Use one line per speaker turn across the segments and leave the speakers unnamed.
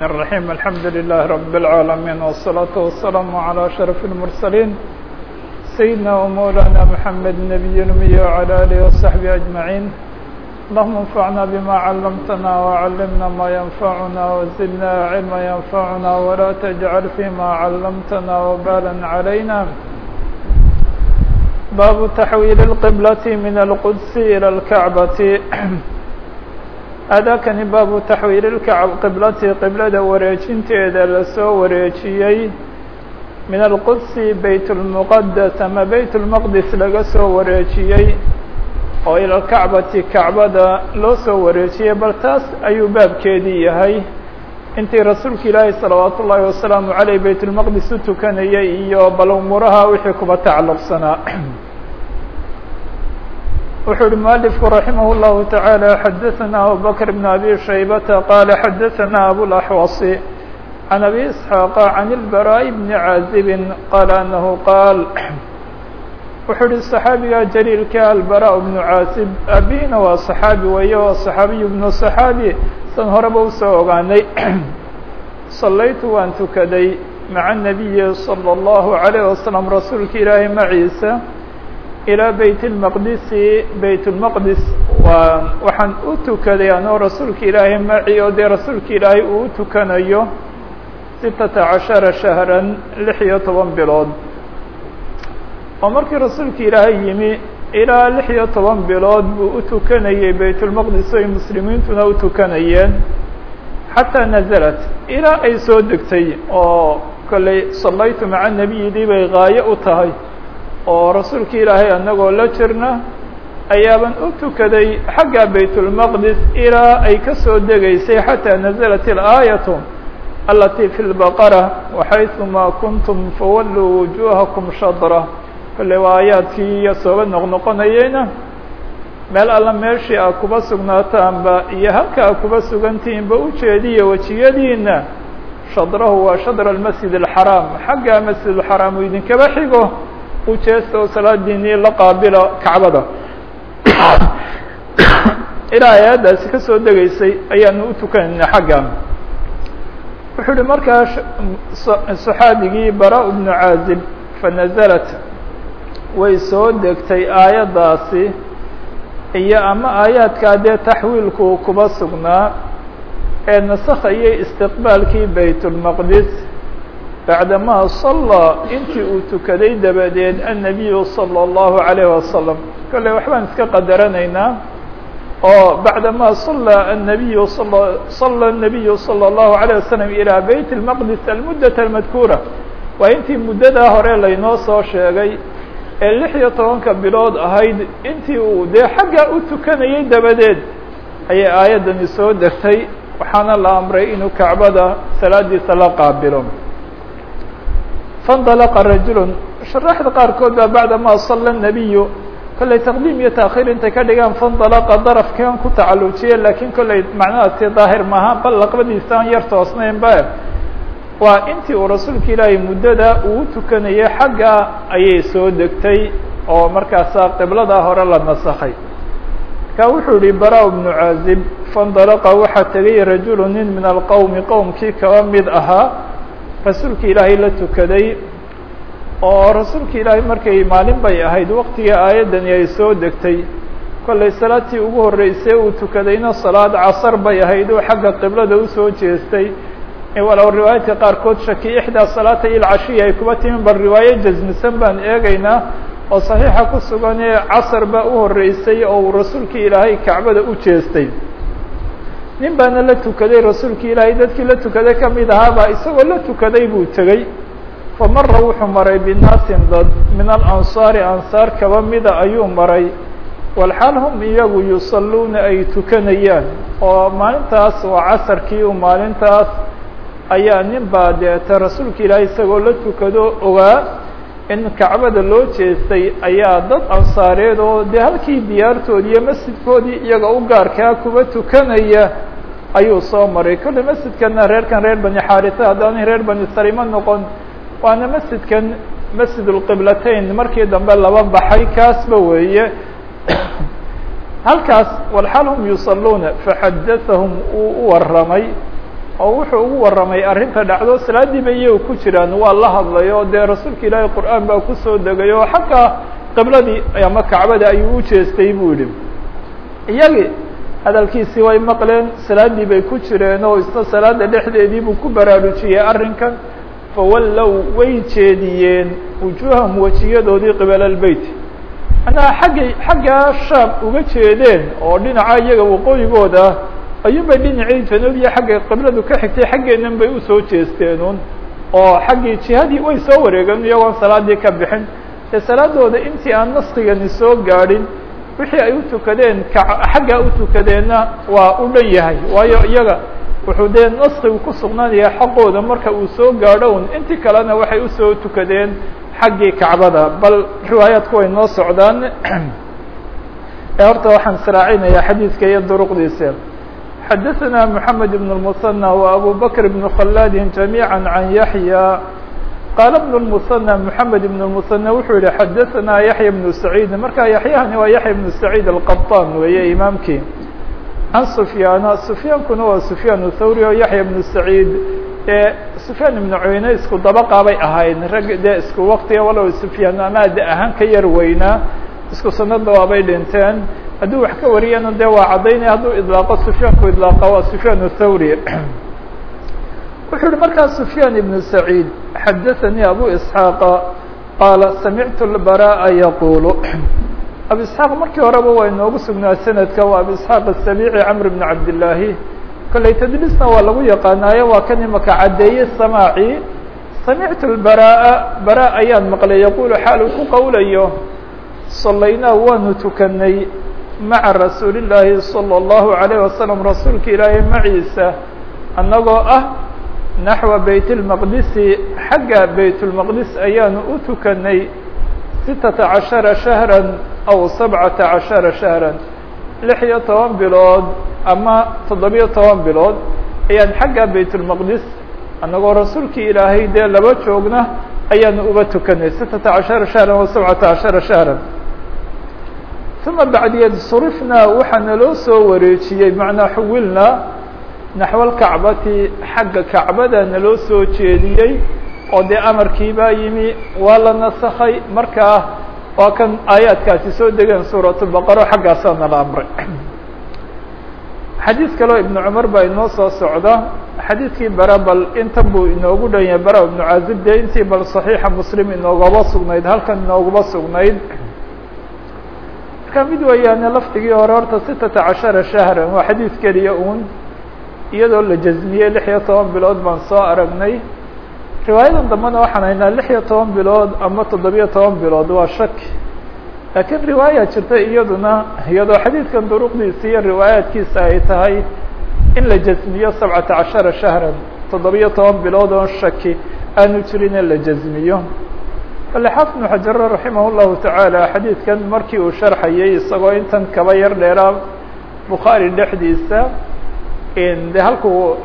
الرحيم الحمد لله رب العالمين والصلاة والسلام على أشرف المرسلين سيدنا ومولانا محمد النبي الأمي وعلى آله وصحبه أجمعين اللهم انفعنا بما علمتنا وعلمنا ما ينفعنا وزدنا علما ينفعنا ولا تجعل فيما علمتنا وبالا علينا باب تحويل القبلة من القدس إلى الكعبة aadaakani baabu taxwiililkacab qiblati qiblada wareejinteeda la soo wareejiyey min alqudsi baytulmuqadas ama baytulmaqdis laga soo wareejiyey oo ila alkacbati kacbada loo soo wareejiyey bal taas ayuu baabkeedii yahay intii rasuulka ilaahi salawaatu ullaahi wasalaamu caleyh baytulmaqdis u tukanayay iyo bal umuraha wixii kuba tacalluqsanaa wuxuu uhi mualifku raximah اllahu taعaalى xadaثana abubakr bn abi shaybata qaala xadaثana abulaxwasi can abi isxaaqa can اlbaraaء bni caazibin qaala anahu qaal wuxuu uhi صaxaabiga jaliilka albaraء bnu caazib abina waa صaxaabi weeye waa صaxaabiyu bnu صaxaabi san horeba usoo ogaanay salaytu waan tukaday maca الnabiyi salى اllahu عalيه wasalam rasuulka ilaahi maciisa ilaa beyt اlmaqdisi beyt اlmaqdis waa waxaan u tukaday anoo rasuulka ilaahay maci oo dee rasuulka ilaahay uu u tukanayo sitata cashara shahran lix iyo toban bilood oo markii rasuulka ilaahay yimi ilaa lix iyo toban bilood buu u tukanayey beyt اlmaqdis oy muslimiintuna u tukanayeen xataa nazalat ilaa ay soo degtay oo kolley salaytu maca nebiyidii bay gaayo u tahay oo rasuulka ilaahay anagoo la jirna ayaaban u tukaday xagga baytulmaqdis ilaa ay ka soo degaysay xataa nazalat ilaayatu alatii fi lbaqara waxayثuma kuntum fawalluu wujuhakum shadra kolley waa aayaadkii iyo sooba noqnoqonayeyna meel alla meeshii a kuba sugnaataanba iyo halka a kuba sugantihiinba ujeediya wejiyadiina shadrahu waa shadra almasjid alxaraam xagga masjid alxaraam uu idinkaba xigo ujeesta oo salaadiinii la qaabila kacbada. Ilaa aayaddaasi ka soo degaysay ayaanu u tukanayna xaggan. Wuxuu uhi markaa saxaabigii bara bnu caazib fanazalat way soo degtay aayaddaasi iyo ama aayaadkaa dee taxwiilku kuba sugnaa ee nasakhayay istiqbaalkii bayt اlmaqdis bacdamaa sallaa intii uu tukaday dabadeed annabiyu salى اllahu عalayh wasalam kolley waxbaan iska qadaranaynaa oo bacdamaa sallaa annabiyu sala الnabiyu salى اllahu عalيه wasalam ilaa beyt اlmaqdis almuddat almadkuura waa intii muddadaa hore laynoo soo sheegay ee lix iyo tobanka bilood ahayd intii uu dee xaggaa u tukanayay dabadeed ayay aayaddani soo degtay waxaana la amray inuu kacbada salaadiisa la qaabilo faاndalaqa rajulun sharaxda qaarkood baa bacdama sala الnabiyu kolley taqdiim iyo taakhiir intay ka dhigaan faاndalaqa darafkan ku tacalujiye lakiin kolley macnahaasi daahir maaha bal laqbadiisa aan yar toosnayn ba waa intii uu rasuulka ilaahay muddada uu tukanayay xagga ayay soo degtay oo markaasaa qibladaa hore la nasakhay marka wuxuu yihi bara bnu caazib faاndalaqa waxaa tegay rajulu nin min alqowmi qowmkii kaba mid ahaa rasuulka ilaahay la tukaday oo rasuulka ilaahay markay maalin bay ahayd waqtigii aayaddani ay soo degtay. Kollay salaatii ugu horreysay uu tukadayna salaad casar bay ahayd oo xagga qiblada u soo jeestay. Walow riwaayaadka qaarkood shaki ixdaa salaata ilcashiya ay kuba timin bal riwaayo jasmisan baan eegaynaa oo saxiixa ku sugan ee casar baa u horreysay oo uu rasuulka ilaahay kacbada u jeestay nin baana la tukaday rasuulka ilaahay dadkii la tukaday ka mid ahaabaa isagoo la tukaday buu tegey fa mara wuxuu maray binaasin dad min alansaari ansaar kaba mida ayuu maray. Walxaal hum iyagu yusalluuna ay tukanayaan oo maalintaas waa casarkii u maalintaas ayaa nin baa deeta rasuulka ilaahay isagoo la tukado ogaa in kacbada loo jeestay ayaa dad ansaareed oo dee halkii diyaartoodii iyo masjidkoodii iyaga u gaarkaa kuba tukanaya ayuu soo maray. Kolley masjidkana reerkan reer bani xaarisa haddaanay reer bani salima noqon waana masjidkan masjid اlqiblatayn markii dambe laba baxay kaasba weeye. Halkaas walxaal hum yusaluuna faxadaثahum uu u waramay oo wuxuu ugu warramay arrinta dhacdo salaaddii bay iyagu ku jiraan waa la hadlay oo dee rasuulka ilaahay qur'aan baa ku soo degay oo xagga qibladii ama kacbada ayuu u jeestay buu yihi iyagii hadalkiisii way maqleen salaaddii bay ku jireen oo isna salaada dhexdeedii ku baraarujiyey arrinkan. Fawallow way jeediyeen wujuuhahum wejiyadoodii qibala albeyt manaa xaggay xaggaa shaam uga jeedeen oo dhinaca iyaga waqooyigooda ayuunbay dhinacii januubiya xaggay qibladu ka xigtay xaggeennan bay u soo jeesteenun oo xaggii jihadii way soo wareegeen iyagoon salaadii ka bixin. Ee salaadooda intii aan naskigani soo gaadhin wixii ay u tukadeen xaggaa u tukadeenna waa u dhan yahay. Waayo iyaga wuxuu dee naskigu ku sugnaanaya xaqooda marka uu soo gaadho un intii kalena waxay u soo tukadeen xaggii kacbada. Bal riwaayaadku way noo socdaan. Ee horta waxaan israacinayaa xadiidka iyo duruqdiisa xadaثna mحamed بن المثنى وأbو bكر بن khلاد جamيعا عن yaحyى qال بن المثنى محamed بن المثنى wuxuu yihi xadaثna yaحyى بن سعيid marka yaحyahani waa yaحyى بن سعيid الqطاn weeye imaamkii عن سفyاn سفyaankuna waa سفyاn الthawrي oo yaحyى بن سعيid ee سفyاn iبن cuyne isku dabaqaabay ahayd rag dee isku waktiga walow سفyاan amaada ahaan ka yar weynaa isku sanada waabay dhinteen hadduu wax ka wariyana de waa caddaynaya hadduu idlaaqo sufyaanku idlaaqa waa sufyaan thawri wuxuu uhi markaa sufyaan ibnu saciid xadaثanii abu isxaaqa qaala samictu اlbara'a yaquulu. Abu isxaaq markii horeba waa inoogu sugnaa sanadka waa abu isxaaq asabici camr bn cabdillaahi. Kolley tadliisna waa lagu yaqaanaayo waa kan imaka caddeeye samaaci. Samictu lbara'a bara ayaan maqlay yaquulu xaal uu ku qowlayo salaynaa waanu tukanay maca rasuuli llaahi salى اllahu عalayه wasalam rasuulka ilaahay maciisa annagoo ah naxwa beyt اlmaqdisi xagga beyt اlmaqdis ayaanu u tukanay sitata cashara shahra aw sabcata cashara shahra lix iyo toban bilood ama toddobiyo toban bilood ayaan xagga beyt اlmaqdis annagoo rasuulkii ilaahay dee laba joogna ayaanu uba tukanay sitata cashara shahra aw sabcata cashara shahra uma bacdiyeed surifnaa waxaa naloo soo wareejiyey macnaa xuwilnaa naxwa alkacbati xagga kacbada naloo soo jeediyey oo dee amarkii baa yimi waa la nasakhay markaa waa kan aayaadkaasi soo degeen suurat baqaro xaggaasaa nala amray xadiid kaleo ibnu cumar baa inoo soo socda xadiidkii bara bal intan buu inoogu dhan yahay bara ibnu caazib dee intii bal saxiixa muslim inoogaba sugnayd halkan inoogaba sugnayd marka mid weeyaane lafdigii hore horta sitata cashara shahran waa xadiid keliya uun iyadoo la jazmiyey lix iyo toban bilood baan soo aragnay. Riwaayadan dambena waxaan haynaa lix iyo toban bilood ama toddobiyo toban bilood waa shaki laakiin riwaaya jirta iyaduna iyadoo xadiidkan duruqdiisa iyo riwaayaadkiisa ay tahay in la jazmiyo sabcata cashara shahran toddobiyo toban bilood oon shaki aanu jirin in la jazmiyo. kale xaafid ibnu xajare raximah llahu tacaala xadiidkan markii uu sharxayay isagoo intan kaba yar dheeraa bukhaari dhexdiisa de halkuu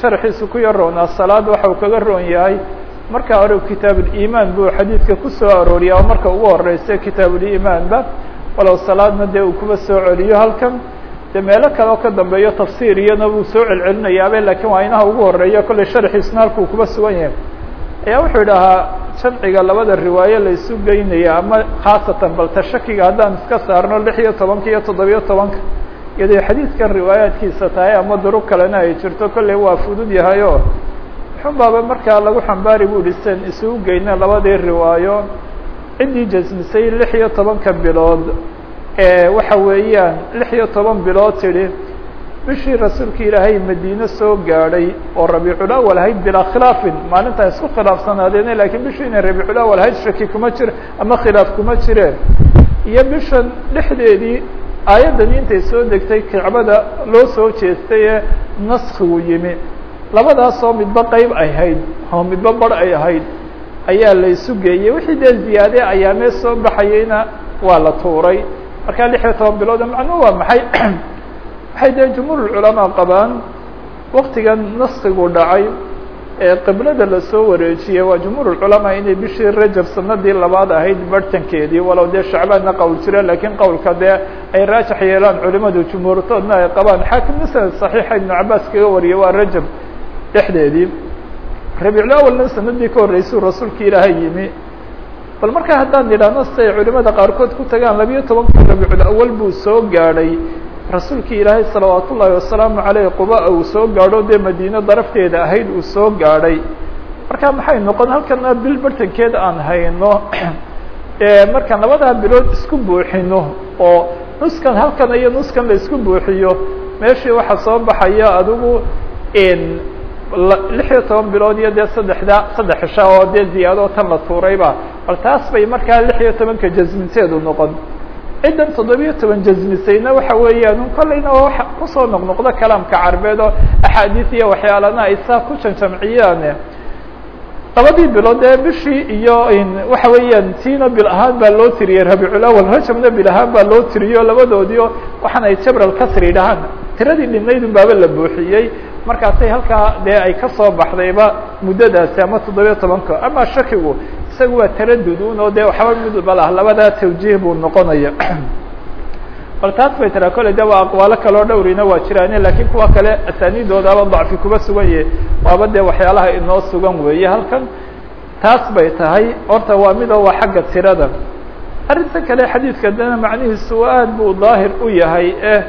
sharxiisu ku yar roonaa salaad waxa uu kaga roon yahay markaa hore kitaabulimaan buu xadiidka ku soo arooriya oo marka ugu horeysa kitaabulimaanba walow salaadna dee uu kuba soo celiyo halkan de meelo kale oo ka dambeeyo tafsiir iyana wuu soo celcelinayaaba lakiin waa inaha ugu horreeya kolley sharxiisna halkuu kuba sugan yahay ayaa wuxuu idhahaa jamciga labada riwaaye la isu geynaya ama khaasatan bal tashakiga haddaan iska saarno lix iyo tobanka iyo toddobiyo tobanka iyadoo xadiidkan riwaayaadkiisa tahay ama durug kalena ay jirto kolley waa fudud yahay oo xun baaba markaa lagu xambaari bu ihi isugu geyna labadii riwaayo ciddii jasmisay lix iyo tobanka bilood ee waxa weeyaan lix iyo toban bilood tidhi bishii rasuulka ilaahay madiine soo gaadhay oo rabiicul awal ahayd bilaa khilaafin. Maalintaa isku khilaafsanaadeene lakiin bishii inay rabiicul awal ahayd shaki kuma jir ama khilaaf kuma jireen. Iyo bishan dhexdeedii aayaddani intay soo degtay kacbada loo soo jeestay ee naskigu yimi. Labadaasoo midba qeyb ay ahayd oo midba bar ay ahayd ayaa la isu geeyey. Wixii dee ziyaade ayaamee soo baxayeyna waa la tuuray. Markaa lix iyo toban bilooda macnuhu waa maxay waxay dee jumhuur culamaa qabaan waktigan naskigu dhacay ee qiblada la soo wareejiyey waa jumhuur culamaa inay bishii rajab sanadii labaad ahayd bartankeedii. Walow dee shacbaanna qowl jira lakiin qowlka dee ay raajax yeelaan culimadu jumhuurtoodna ay qabaan. Xaakim sanad saxiixa ibnu cabaas kaga wariyay waa rajab dhexdeedii. Rabiicul sanadii ka horreysuu rasuulka ilaahay yimi. Bal markaa haddaan idhaahno siday culimada qaarkood ku tagaan labiyo tobanka rabiicul buu soo gaadhay rasuulkii ilaahay salawaat ullaahi wasalaamu caleyh quba uu soo gaadho dee madiino darafteeda ahayd uu soo gaadhay. Marka maxay noqon halkana bil bartankeed aan hayno? Markaan labadaa bilood isku buuxino oo nuskan halkan iyo nuskan la isku buuxiyo meeshii waxaa soo baxaya adigu lix iyo toban bilood iyo dee saddexda saddex cisha oo dee ziyaado tan la tuurayba. Bal taas bay markaa lix iyo tobanka jasminteedu noqon ciddan toddobiyo toban jasmisayna waxa weeyaan kollayna waa wa ku soo noqnoqdo kalaamka carbeed oo axaadiis iyo waxyaalana ay saa ku janjamciyaan labadii bilood ee bishii iyo waxa weeyaan tiina bil ahaan baa loo tiriyey rabiicul awal rajabna bil ahaan baa loo tiriyo labadoodiio waxaan ay jabral kasri dhahaan. Tiradii dhinaydun baaba la buuxiyey markaasay halkaa dee ay ka soo baxdayba muddadaasi ama toddobiyo tobanka. Ama shakigu isaga waa taradud un oo dee waxba midba lah labadaa tawjiih buu noqonaya. Bal taas bay tiraa kolley de waa aqwaalo kaloo dhowrina waa jiraane lakiin kuwa kale asaaniidoodaaba dacfi kuba sugan yahe waaba dee waxyaalaha inoo sugan weeye. Halkan taas bay tahay horta waa midoo waa xagga tirada. Arrinta kale xadiidka dana macnihiisu aad buu daahir u yahay eh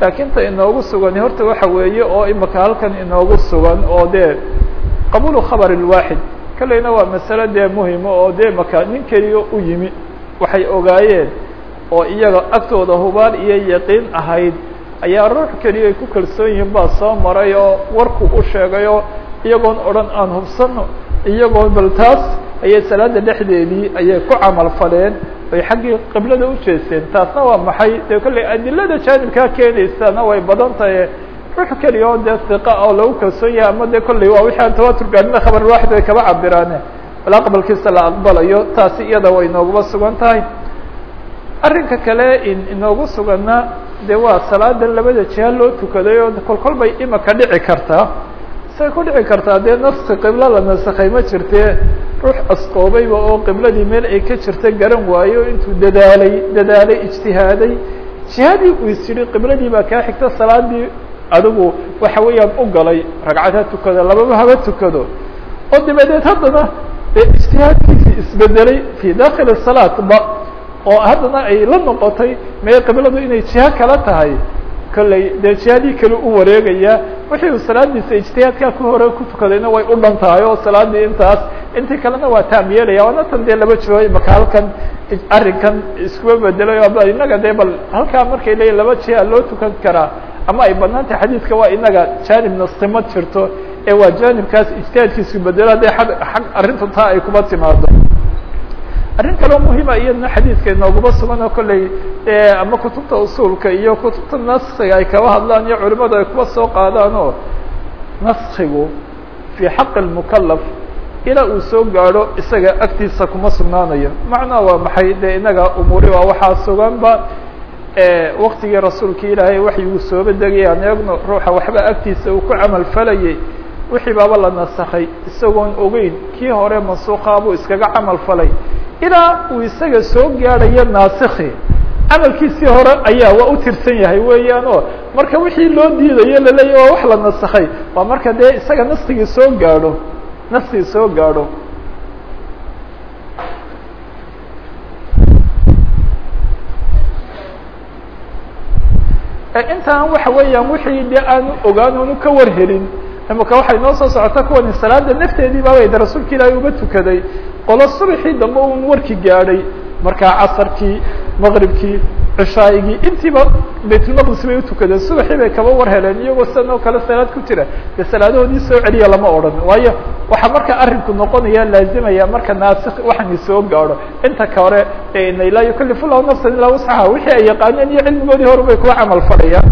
laakiin inoogu sugan horta waxa weeye oo imika halkan inoogu sugan oo dee qabulu khabar lwaaxid kolleyna waa masale dee muhima oo dee maka nin keliya u yimi. Waxay ogaayeen oo iyaga agtooda hubaal iyo yaqiin ahayd. Ayaa ruux keliya ay ku kalsoon yihiin baa soo maray warku u sheegayo iyagoon odhan aan hubsano iyagoon bal taas ayay salaada dhexdeedii ayay ku camal faleen ay xaggii qiblada u jeesteen. Taasna waa maxay? Dee kolley adilada jaanibkaa keenaysana way badan tahay ruux keliya oo dee siqa oo lagu kalsoon yahay ama dee kolley waa wixii aan tawatur gaadhina khabar waaxid ay kaba cabiraane bal aqbalkiisa la aqbalayo taasi iyada way inooguba sugan tahay. Arrinka kale in inoogu suganna dee waa salaadan labada jiha loo tukaday oo kol kol bay imika dhici kartaa. Say ku dhici kartaa dee naski qiblo la nasakhay ma jirtee ruux asqoobayba oo qibladii meel ay ka jirta garan waayo intuu dadaalay dadaalay ijtihaaday. Jihadii uu is qibladii baa kaa xigta salaadii adigu waxa weeyaan u galay ragcad ha tukado lababa haba tukado. Oo dabadeed haddana ijtihaadkiisii isbedelay fi dakili salaat ba oo haddana ay la noqotay mee qibladu inay jiho kala tahay kolley dee jihadii kale u wareegaya wixii uu salaadiisa ijtihaadkaa ku hore ku tukadayna way u dhan oo salaadii intaas intii kalena waa taam yeelaya dee laba jiro imaka arrinkan iskuba bedelay o inaga dee bal halkaa markay leeyihiin laba jiha loo tukan karaa ama ay bannaan tahay xadiidka waa inaga jaanib nastimad jirto ee waa jaanibkaas ijtihaadkiisu bedelo haddee ag arrintu taa ay kuba timaado arrin kaloo muhima iyadna xadiidka inooguma sugan oo kolley ama kutubta usuulka iyo kutubta naskiga ay kaba hadlaan iyo culimadu ay kuba soo qaadaan oo naskigu fii xaqi lmukalaf ilaa uu soo gaadho isaga agtiisa kuma sugnaanayo. Macnaha waa maxay? Dee inaga umuuri waa waxaa suganba waktigii rasuulka ilaahay waxyuu sooba degay aan eegno ruuxa waxba agtiisa uu ku camal falayay wixii baaba la nasakhay isagoon ogeyn kii hore mansuukaabuu iskaga camal falay. Ilaa uu isaga soo gaadhayo naasikhi camalkiisii hore ayaa waa u tirsan yahay weeyaan marka wixii loo diidayo laleeya waa wax la nasakhay. Waa marka dee isaga naskigii soo gaadho naskigii soo gaadho intaan waxa weeyaan wixii de aanu ogaan ka warhelin imaka waxay noo soo socota kuwani salaada nafteedii baabay de rasuulka ilaahay uga tukaday qolo subaxii dambe un warki gaadhay. Markaa casarkii maqribkii cishaa'igii intiiba baytulmaqdis bay utukadeen subaxii bay kaba war heleen iyagoo sidan oo kale salaad ku jira. Dee salaadahoodii soo celiya lama odhan waayo waxaa marka arrinku noqonaya laazimaya marka naasik waxani soo gaadho. Inta ka hore laa yukalifu lahu nafsan ilaa wasxaha wixii ay yaqaaneen iyo cilmigoodii hore bay kuwa camal falayaan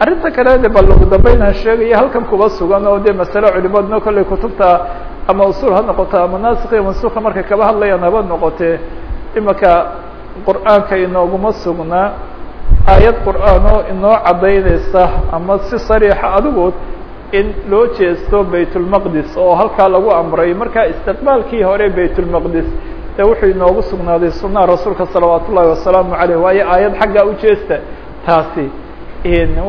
arrinta kale de bal ugu dambeynaan sheegaya halkan kuba sugan oo de masale culimadna kolley kutubta ama usul ha noqoto ama naasik iyo mansuka markay kaba hadlayaan haba noqotee. Imaka qur'aanka inooguma sugnaa aayad qur'aan oo inoo caddaynaysa ama si sariixa adigood in loo jeesto baytulmaqdis oo halkaa lagu amray. Marka istiqbaalkii hore baytulmaqdis de wuxuu inoogu sugnaaday sunnaha rasuulka salawaat ullahi wasalaamu caleyh waayo aayad xaggaa ujeesta taasi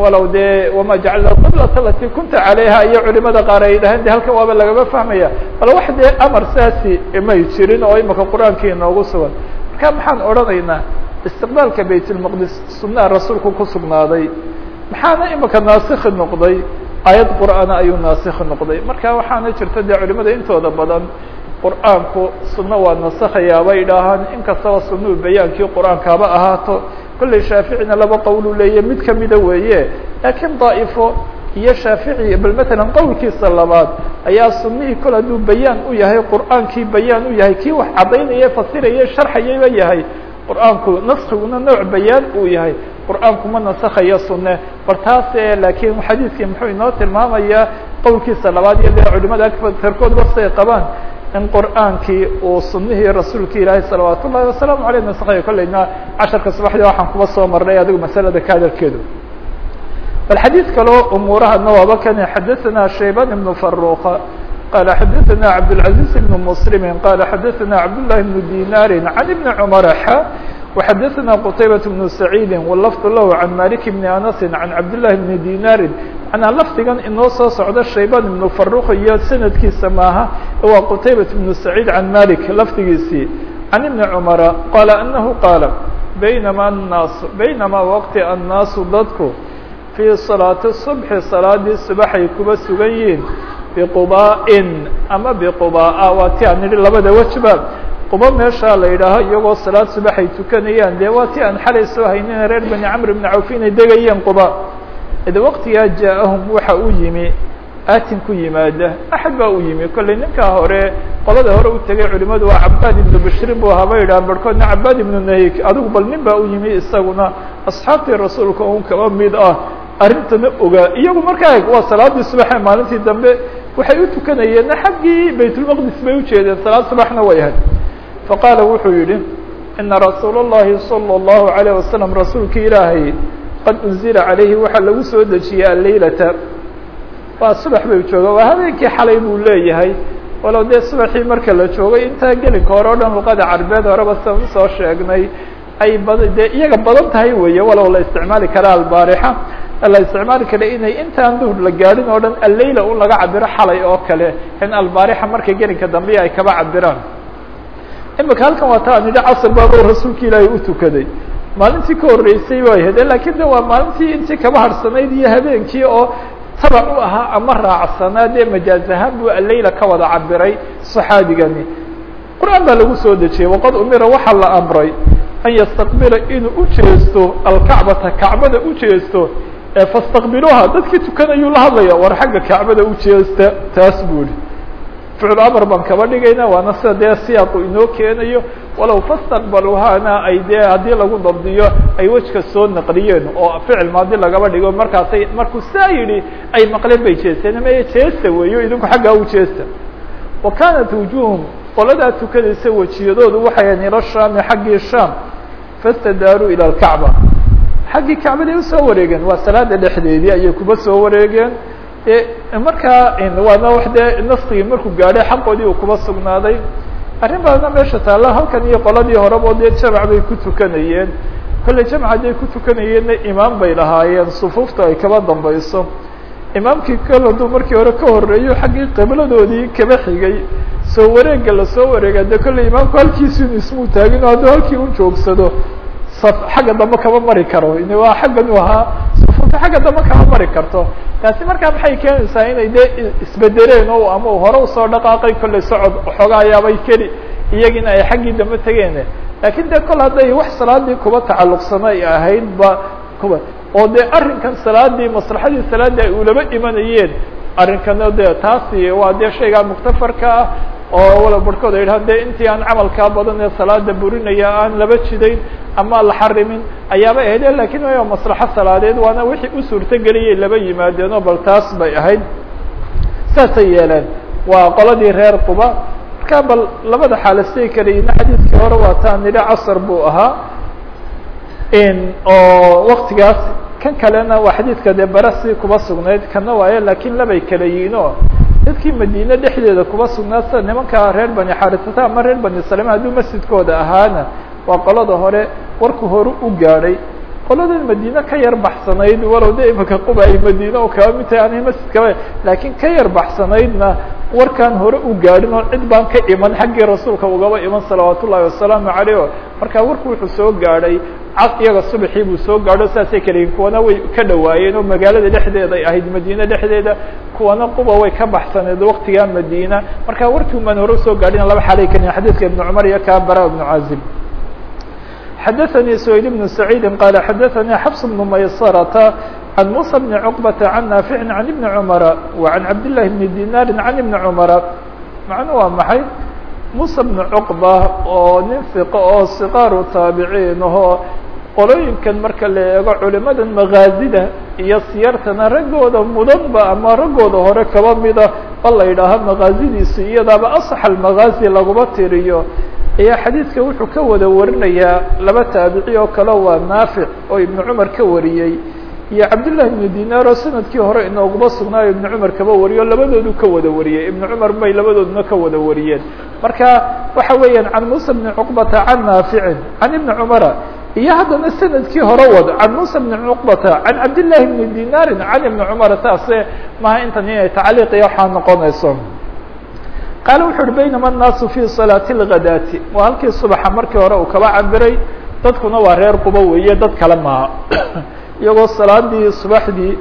walow dee wama jacalna qiblata alati kunta calayha iyo culimada qaar ay dhaheen de halkan waaba lagama fahmaya. Bal wax dee amar saasi may jirin oo imika qur'aankii inoogu sugan marka maxaan odhanaynaa? Istiqbaalka bayt lmaqdis sunnaha rasuulku ku sugnaaday. Maxaana imika naasikhi noqday? Aayad qur'aana ayuu naasikhi noqday. Marka waxaana jirta dee culimada intooda badan qur'aanku sunno waa nasakhayaa bay idhaahaan inkastaba sunnuhu bayaankii qur'aankaba ahaato kolley shaaficina laba qowlu leeya mid kamida weeye. Laakiin daa'ifo iyo shaafici bal matalan qowlkiisa labaad ayaa sunnihii kol hadduu bayaan u yahay qur'aankii bayaan u yahay kii wax caddaynaya fasiraya sharxayayba yahay. Qur'aanku naskiguna nooc bayaan uu yahay. Qur'aanku ma nasakhayo sunne. Bar taase laakiin xadiidkii muxuu inoo tilmaamayaa qowlkiisa labaad iyo dee culimada agtarkood basay qabaan in qur'aankii uu sunihii rasuulka ilaahay salawaat wasalaamu aleyh nasakhayo. Kolleyna casharka subaxdii waxaan kuba soo marnay adigu masalada ka hadalkeedu bal xadiid kaloo umuurahana waaba kani xadaثana shayban ibnu faruqa qala xadaثana cabdالcaزiز ibn mslimi qala xadaثana cabdالlahi bnu dinari can ibni cumara xa وxadaثna qtaybaة بن سacيidi wlfd lah عan malik bni anasi عan cabdالlahi bni dinari manaa lafdigan inoo soo socda shayban ibnu faruq iyo sanadkiisa maaha waa qtaybaة بnu سacيid can malik lafdigiisii can ibni cumara qala anahu qaala baynama الnaas baynama waqti annaasu dadku fii salaati subxi salaadii subaxay kuba sugan yihiin biqubaa-in ama biqubaa-a waa ti aan nidhi labada wejba quba meeshaa la yidhaaho iyagoo salaad subaxay tukanayaan dee waa ti aan xalay soo haynina reer bani camr bni cawf inay degayeen quba ide waqtigaa jaa-ahum waxa u yimi aatin ku yimaada axad baa u yimi kollay ninkaa hore qolada hore u tegay culimmadu waa cabaad ibnu bashrin buu ahaa bay idhahaan barhkoodna cabaad ibnu nahik adigu bal nin baa u yimi isaguna asxaabtii rasuulka un kaba mid ah arrintana ogaa iyagu markaa eg waa salaadii subaxee maalintii dambe waxay u tukanayeenna xaggii baytulmaqdis bay ujeedeen salaad subaxna way ahayd faqaala wuxuu yidhi ina rasuul اllahi salى اllahu عalيه wasalam rasuulka ilaahay qad unzila calayhi waxaa lagu soo dejiyey alleylata waa subax bay jooga waa habeenkii xalay buu leeyahay walow dee subaxii marka la joogay intaa gelinka hore o dhan luqada carbeed horeba sa usoo sheegnay ay bad dee iyaga badan tahay weeye walow la isticmaali kara albaarixa la isticmaali kara inay intaan duhur la gaadhin oo dhan alleyla un laga cabiro xalay oo kale in albaarixa marka gelinka dambe ay kaba cabiraan imika halkan waa ta an idhi casr baaba rasuulka ilaahay u tukaday. Maalintii ka horreysay way hede laakiin de waa maalintii intii kaba harsanayd iyo habeenkii oo tabac u ahaa ama raacsanaa dee majaaz ahaan buu alleyla ka wada cabiray saxaabigani. Qur'aan baa lagu soo dejiyey waqad umira waxaa la amray an yastaqbila inuu ujeesto alkacbata kacbada ujeesto fastaqbiluuha dadkii tukanayuu la hadlaya war xagga kacbada ujeesta taas buu ihi ficil amar baan kaba dhigayna waana sida dee siyaaqu inoo keenayo walow fastaqbaluuhana ay dee haddii lagu dabdiyo ay wejka soo naqliyeen oo ficil maadi lagaba dhigo markaasay markuu saa yidhi ay maqleen bay jeesteen maya jeesta weeyo idinku xaggaa u jeesta. Wa kaanat wujuhum qoladaa tukanaysa wejiyadoodu waxay ahayn ila shaami xaggii shaam fastadaaruu ila alkacba xaggii kacbaday u soo wareegeen waa salaada dhexdeedii ayay kuba soo wareegeen. Markaa waana wax dee markuu gaadhay xaqoodii uu kuba sugnaaday. Arrin baadna meesha taalla halkan iyo qoladii horebo dee jamac bay ku tukanayeen. Kolley jamac hadday ku tukanayeenna imaam bay lahaayeen sufuufta ay kaba dambayso. Imaamkii kol hadduu markii hore ka horreeyo xaggii qibladoodii kaba xigay. Soo wareega la soo wareega de kolley imaamku halkiisi inu ismuu taagin hadduu halkii u joogsado xagga dambe kama mari karo. Waa xaggan u ahaa sufuufta xagga dambe kama mari karto. Taasi markaa maxay keenaysaa inay dee isbedeleen o ama hore u soo dhaqaaqay kolley socod xooga ayaabay keli iyagiina ay xaggii dambe tegeen. Lakin de kol hadday wax salaadii kuba tacalluqsano ay ahayd ba kuba oo dee arrinkan salaadii maslaxadii salaadii ay ulaba imanayeen. Arrinkana de taasi waa dee shaygaa mukhtafarka ah oo wala barhkood ay dhahaan de intii aan camalkaa badan ee salaada burinaya aan laba jidayn ama la xarimin ayaaba ahayd laakiin waa maslaxo salaadeed waana wixii u suurtageliyay laba yimaadeen oo bal taas bay ahayd. Saasay yeeleen. Waa qoladii reer quba. Markaa bal labada xaala siday kalayiina xadiidkii hore waa taan nidhi casr buu ahaa oo waktigaas kan kalena waa xadiidka dee barasi kuba sugnayd kana waaye laakiin labay kala yihiin dadkii madiine dhexdeeda kuba sugnaa sida nimanka reer bani xarisata ama reer bani salama hadduu masjidkooda ahaana waa qolada hore warku hore u gaadhay. Qoladan madiine ka yar baxsanayd walow de imika quba ay madiine oo kaba mid tahay anay masjidkaba laakiin ka yar baxsanaydna warkaan hore u gaadhin oo cid baan ka iman xaggii rasuulka ugaba iman salawaat ullahi wasalaamu caleyh o marka warku wuxuu soo gaadhay cad iyaga subaxii buu soo gaadho saasay kala yihin kuwana way ka dhawaayeen oo magaalada dhexdeeda ay ahayd madiine dhexdeeda kuwana quba way ka baxsaneed waktigaa madiina marka warkii umaan hore usoo gaadhin laba xalay kaniya xadiidka ibnu cumar iyo kaa bara ibnu caazib xadaثnي سhayl بن سعيid qال xadaثnي xفص بن maysرة عن موسى بن cقبة عن نافع عن بن cمر وعن cabd للhi بن ديناr عن بن cمر macnu waa maxay موسى بن cقبة oo nin ثiqo oo صqاaru taabiciin ahoo qolooyinkan marka la eego culimada مaغاazida iyo siyartana raggooda mudanba ama raggooda hore kaba mida ba la yidhaaha مaغaazidiisu iyadaaba أصح المaغاaزي laguma tiriyo ayaa xadiidka wuxuu ka wada warinayaa laba taabici oo kale waa naafic oo ibnu cumar ka wariyey iyo cabdullahi ibnu dinaar oo sanadkii hore inooguma sugnaayo ibnu cumar kaba wariyo labadoodu ka wada wariyey ibnu cumar bay labadooduna ka wada wariyeen marka waxa weeyaan can muusa bni cuqbata can naaficin can ibni cumara iyo haddana sanadkii hore wad can muusa bni cuqbata can cabdillahi bni dinaarin can ibni cumara taase maha intan inay tacliiq iyo waxaa noqonayso qaale wuxu uhi baynama الnaasu fii salaati اlghadaati waa halkii subaxa markii hore uu kaba cabiray dadkuna waa reer quba weeye dad kale maha iyagoo salaadii subaxdii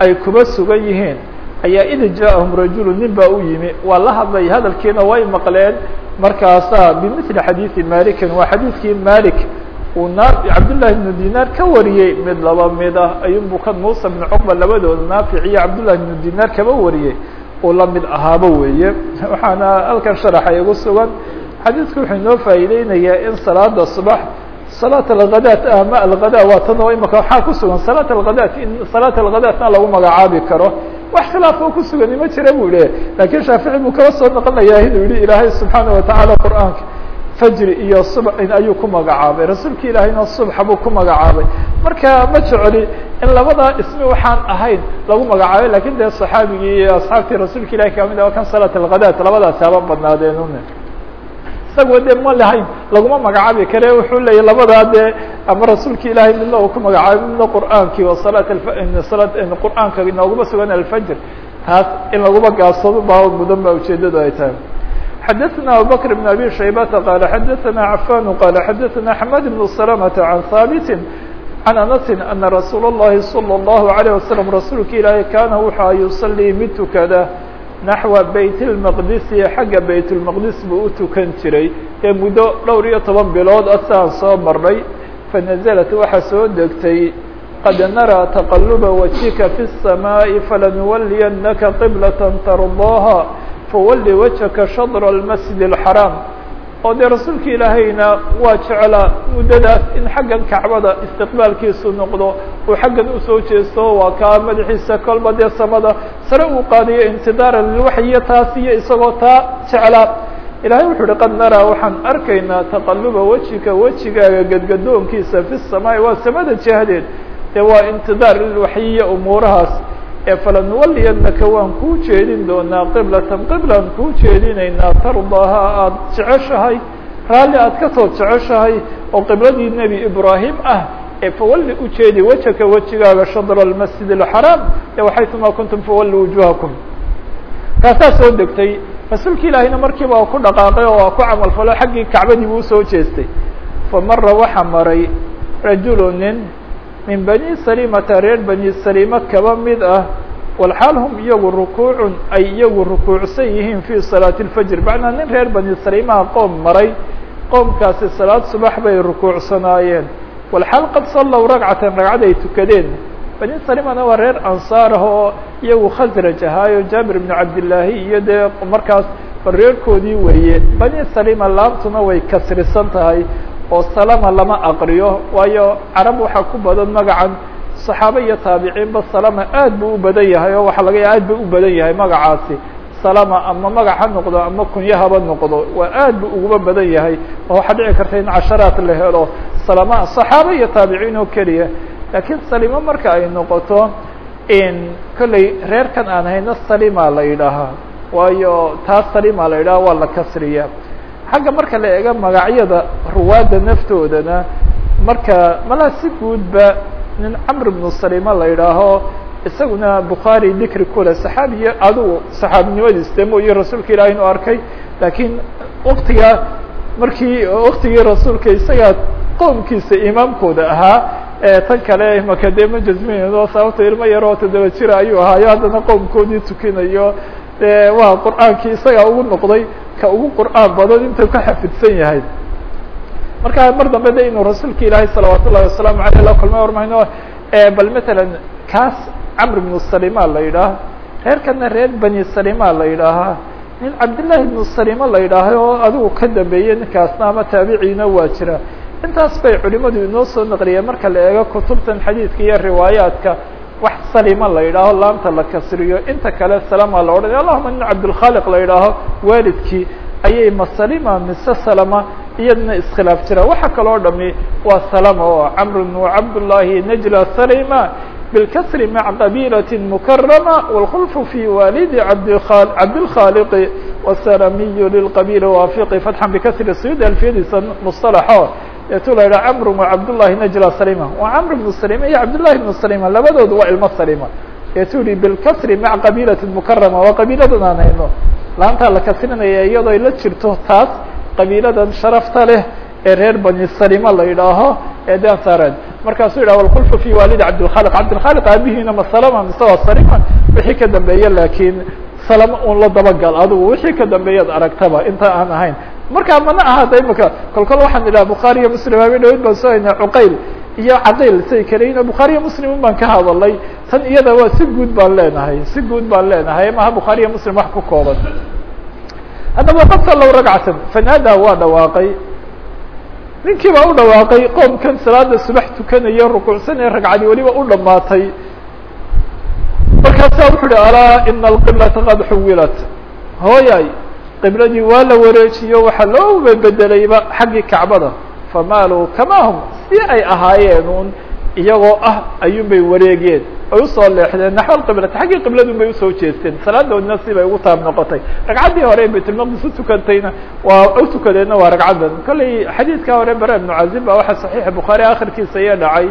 ay kuba sugan yihiin ayaa id jaaءahum rajulu nin baa u yimi. Waa la hadlay hadalkiina way maqleen. Markaasaa bimili xadiiثi malikin waa xadiidkii malik uu na cabdullahi bnu dinaar ka wariyey. Mid laba mid ah ayunbu kan muusa bn cuqba labadooda naafic iyo cabdullahi bnu dinaar kaba wariyey. Uu la mid ahaaba weeye. Waxaana halkan sharaxa igu sugan. Xadiidku wuxuu inoo faa'iideynayaa in salaada subax salaat alghadaat ama alghada waa tan oo imaka waxaa ku sugan salaat alghadaat in salaat alghadaatna lagu magacaabi karo. Wax khilaaf oo ku sugani ma jira bu le laakiin shaafici buu kaba soo noqonayaa inuu yihi ilaahay subxaana watacaala qur'aanka fajri iyo subx ayuu ku magacaabay. Rasuulka ilaahayna subxa buu ku magacaabay. Marka ma jecli in labadaa ismi waxaan ahayn lagu magacaabay laakiin dee صaxaabigii iyo asxaabtii rasuulka ilahi ka mid a kan salaat alghadaat labadaasi haba isagoo de ma lahayn laguma magacaabi kare wuxuu leeyahy labadaa dee ama rasuulka ilaahay midna uu ku magacaabay midna qur'aankii wa salaat salaat qur'aanka inooguma sugan alfajr taas in laguma gaabsado baa mudan ba ujeedadu ay tahay xdثna abubكر بن abي شhaybةa qال xdثna عفاn qال xdثna حmad بن سلمة عن hاbت عن أنس أنa رasuul الlahi صلى الله عليه وسلم rasuulka ilaahay kana wuxua yuصلي mid tukada naحوa bayt المqdisi xagga bayt المqdis buu u tukan jiray ee muddo dhowr iyo toban bilood asaan soo marnay fanزلت waxaa soo degtay qad narىa تqلبa وجهka في السماء falaنولينaka qبلة ترضاها fawalli wajhaka shadra almasjid alxaraam oo dee rasuulka ilaahayna waa jeclaa muddadaas in xaggan kacbada istiqbaalkiisu noqdo uu xaggan u soo jeesto waa kaa madaxiisa kolba dee samada. Sare uu qaadiyo intidaara lilwaxyiyo taas isagoo taa jeclaa ilahay wuxu uhi qad naraa waxaan arkaynaa taqaluba wejika wejigaaga gadgadoonkiisa fi samaa'i waa samada jihdeed dee waa intidaar lilwaxyiyo umuurahaas ee falanuwaliyanaka waan kuu jeedin doonaa qiblatan qiblaan kuu jeedinaynaa. Tardaaha aada jeceshahay raalli aad ka soo jeceshahay oo qibladii nebi ibraahim ah ee fawalli ujeedi wejhaka wejigaaga shadra almasjid alxaraam ee waxaytuma kuntum fawalli wujuhakum taasaa soo degtay rasuulka ilaahiyna markiiba ku dhaqaaqay oo ku camal falo xaggii kacbadii buu u soo jeestay. Fa mara waxaa maray rajulu nin min bani salimata reer bani salima kaba mid ah walxaal hum iyagu rukuucun ay iyagu rukuucsan yihiin fii salaati اlfajr macnaa nin reer bani salimaha qoom maray qoomkaasi salaad subax bay rukuucsanaayeen. Walxaal qad sallow ragcatan ragcad tukadeen. Bani salimana waa reer ansaar ah oo iyagu khasraj ahaayo jaabir bnu cabdillaahi iyo dee markaas reerkoodii wariye bani salima laamtuna way kasrisan tahay oo salama lama aqriyo waayo carab waxaa ku badan magacan صaxaabe iyo taabiciinba salama aad buu u badan yahay oo waxaa laga ya aad bu u badan yahay magacaasi. Salama ama magac ha noqdo ama kunyo haba noqdo waa aad bu uguba badan yahay. Oo waxaa dhici karta in casharaat la helo salama صaxaabe iyo taabiciin oo keliya. Laakiin salimo marka ay noqoto kolley reerkan aan hayno salima la yidhaahaa waayo taas salima la yidhaha waa la kasriya xagga marka la eego magacyada ruwaadda naftoodana marka malaa si guudba nin camr bnu salima la yidhaaho isaguna bukhaari dikri kule saxaabiyo adugu saxaabinimadiis de mooye rasuulka ilahi inuu arkay. Laakiin waktigaa markii waktigii rasuulka isagaa qoomkiisa imaamkooda ahaa tan kale maka dee ma jasminayo sababta ilmo yaroo toddoba jira ayuu ahaayo haddana qowmkoodii tukinayo. De waa qur'aankii isagaa ugu noqday ka ugu qur'aan badan intuu ka xafidsan yahay. Marka mar dambe de inuu rasuulka ilaahay salawaat ullahi wasalaamu aleyh la kulmay warmayno bal matalan kaas camr bnu salima la yidhaah reerkana reer bani salima la yidhaahaa nin cabdillahi ibnu salima la yidhaahay oo adigu ka dambeeyey ninkaasna ama taabiciina waa jira. Intaas bay culimadu inoo soo naqliyeen marka la eego kutubtan xadiidka iyo riwaayaadka wax salima la yidhaaho laamta la kasriyo inta kale salama la odhanay allahuma nin cabdilkhaaliq la yidhaaho waalidkii ayay masalima mise salama iyadna iskhilaaf jira. Waxa kaloo dhami waa salama oo camrun wacabdullahi najla salima bilkasri maca qabiilati mukarama wاlkhulfu fi waalidi cabdilkhaaliqi wasalamiyu lilqabiili waafiqi fatxan bikasri suyud alfiyadiisa musطalaxo eetu la yidhaha camr wa cabdullahi najla salima waa camr bnu salima iyo cabdullahi bnu salima labadoodu waa ilmo salima eetu yihi bilkasri maca qabiilati mukarama waa qabiiladan aan hayno. Laantaa la kasrinaya iyadoo ay la jirto taas qabiiladan sharafta leh ee reer bani salima la yidhaaho ee dansared markaasuu yidhah walkulfu fi waalidi cabdilkhaliq cabdilkhaliq aabihiina ma salama mise waa salima wixii ka dambeeye laakiin salama un la dabagal. Adigu wixii ka dambeeyaad aragtaba inta aan ahayn markaa mana ahada imika kol kol waxaan idhaha bukhaari iyo muslim habe dhawid baan soo haynaa cuqayl iyo caqiil say kaleyin bukhaariya muslim un baan ka hadalay tan iyada waa si guud baan leenahay si guud baan leenahay maha bukhaariya muslim wax ku kooban. Haddaba qad salow ragcatan fanaada waa dhawaaqay. Ninkii baa u dhawaaqay qoomkan salaada subax tukanaya rukuucsanee ragcadii weliba u dhamaatay markaasaa wuxu uhi alaa ina alqiblata qad xuwilat. Hooyay qibladii waa la wareejiyo waxaa loo bedelayba xaggii kacbada. Famaaluu kama hum? Si ay ahaayeen un iyagoo ah ayuun wareegeen. Ay u soo leexdeen naxw alqiblati xaggii qibladun u soo jeesteen salaadoodna si bay ugu taab noqotay. Ragcaddii hore baytulmaqdis utukantayna waa u tukadeenna waa ragcaddan kollay xadiidka hore bare ibnu cazim ba waxaa saxiixa bukhaari akhirkiisa iyo dhacay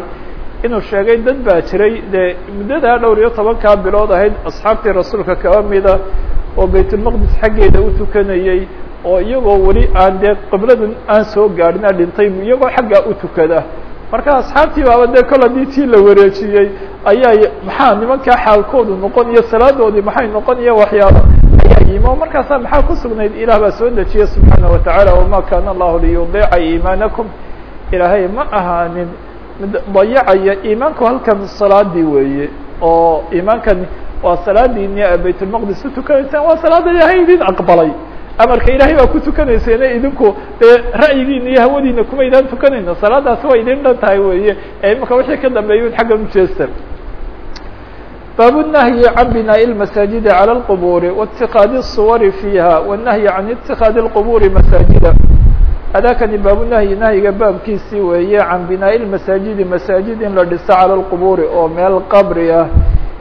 inuu sheegay dad baa jiray. Dee muddadaa dhowr iyo tobankaa bilood ahayd asxaabtii rasuulka kaba mida oo baytulmaqdis xaggeeda u tukanayey oo iyagoo weli aan dee qibladan aan soo gaadhin a iyagoo xaggaa u tukada. Marka asxaabtii baaba dee kol la wareejiyey ayaa maxaa nimankaa xaalkoodu noqon iyo salaadoodii maxay noqon iyo waxyaalo ayaa yimi oo markaasaa maxaa ku sugnayd? Ilaah baa soo dejiye subxaana watacaala wama kana allahu liyudiica iimaanakum. Ilaahay ma ahaanin dayacaya iimaanku halkan salaadii weeye oo iimaankan waa salaadiini a baytulmaqdis u tukanaysaan waa salaada ilaahay idin aqbalay amarka ilaahay baa ku tukanayseene idinku dee ra'yigiina iyo hawadiina kuma idaan tukanayno salaadaasi waa idin dhan tahay weeye ee imaka wixii ka dambeeya xaggan ujeesta baabu nahyi can binaaءi اmasaajidi calى اlquburi waاtiqaadi الsuwari fiiha wالnahyi can itikaadi اlquburi masaajida adaakani baabunahyi nahyiga baabkiisii weeye can binaa'i lmasaajidi masaajid in la dhiso cala lqubuuri oo meel qabri ah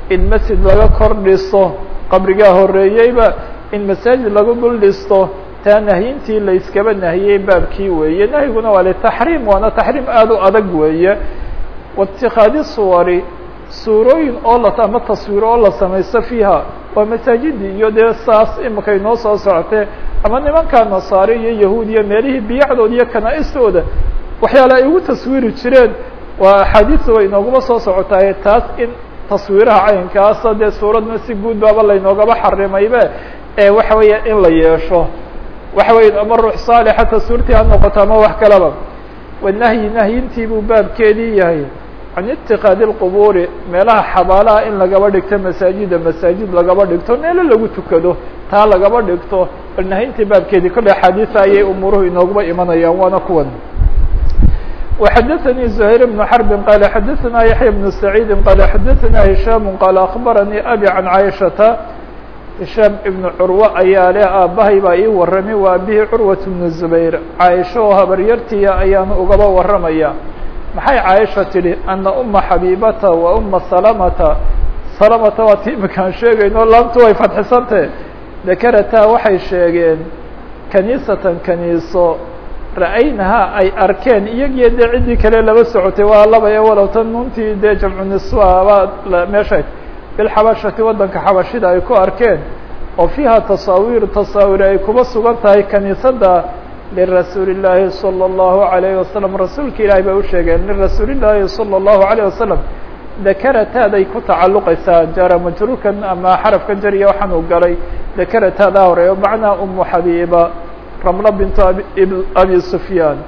in masjid laga kor dhiso qabrigaa horeeyeyba in masaajid lagu dul dhisto taa nahyintii la nahiyey baabkii weeye nahyiguna waa litaxriim waana taxriim aada u adag weeye waitikaadi suwari suurooyin oo la ama taswiiro oo la samaysto fiiha waa masaajidii iyo dee saas imika inoo soo socotee ama nimankaa nasaare iyo yahuud iyo meelihii biyacdooda iyo kanaa-istooda waxyaale ay ugu taswiiri jireen waa axaadiista way inooguma soo socotaaye taas in taswiiraha caynkaasa dee suuradna si guud baaba laynoogaba xarimaybe ee waxa weeya in la yeesho. Waxa weya ama ruux saalixa taswiirtii ha noqoto ama wax kalaba wanahyi nahyintii buu baabkeedii yahay can itikaadi اlqubuuri meelaha xabaalaha in lagaba dhigto masaajida masaajid lagaba dhigto meelo lagu tukado taa lagaba dhigto bal nahyintii baabkeedii kolle axaadiisa ayay umuruhu inooguba imanayaan waana kuwan وxdثnي زهير بن حرب قال xdثna يحيى بن سعيد قال xdثna هiشام قال أخبرني أبي عن عائشةa هiشام بن curوة ayaa leh aabahay baa ii waramay waa abihi curwaة بن زبير caaisha oo habaryartiya ayaana ugaba waramaya maxay caaisha tidhi أna uma xabيbata wa uma salamata. Salamata waa ti imikaan sheegayno laamtu way fadxisante dakarata waxay sheegeen kaniisatan kaniiso ra'aynaha ay arkeen iyagiyo dee ciddii kale laba socotay waa laba ee walow tan nuuntii dee jamcu niswa meesha bilxabashati waddanka xabashida ay ku arkeen oo fiiha tasaawiir tasaawiir ay kuba sugan tahay kaniisadda lirasuuli llaahi salى اllahu عalayhi wasalam rasuulka ilaahay bay u sheegeen lirasuuli llaahi salى اllahu عalayه wasalam dakarataday ku tacalluqaysaa jara majruurkan ama xarafkan jariya waxaan uu galay dakarataada horeeyo macnaa umu xabiiba ramla bintu abi sufyaan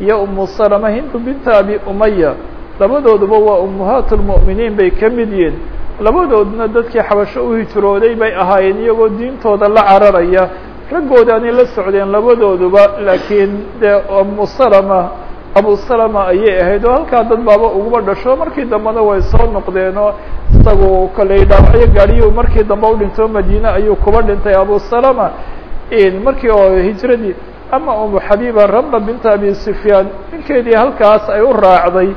iyo umu salama hindu binta abi umaya labadooduba waa ummahaat lmu'miniin bay ka mid yihiin labadoodna dadkii xabasho u hijrooday bay ahaayeen iyagoo diintooda la cararaya raggoodaanay la socdeen labadooduba laakiin dee umu salama abu salama ayay ahayd oo halkaa dad baaba uguma dhasho. Markii dambena way soo noqdeen oo isagu koley dhaawacyo gaadhiyu markii dambe u dhinto madiine ayuu kuba dhintay abu salama. Markii oo hijradii ama umu xabiiba ramla binta abi sufyaan ninkeedii halkaas ay u raacday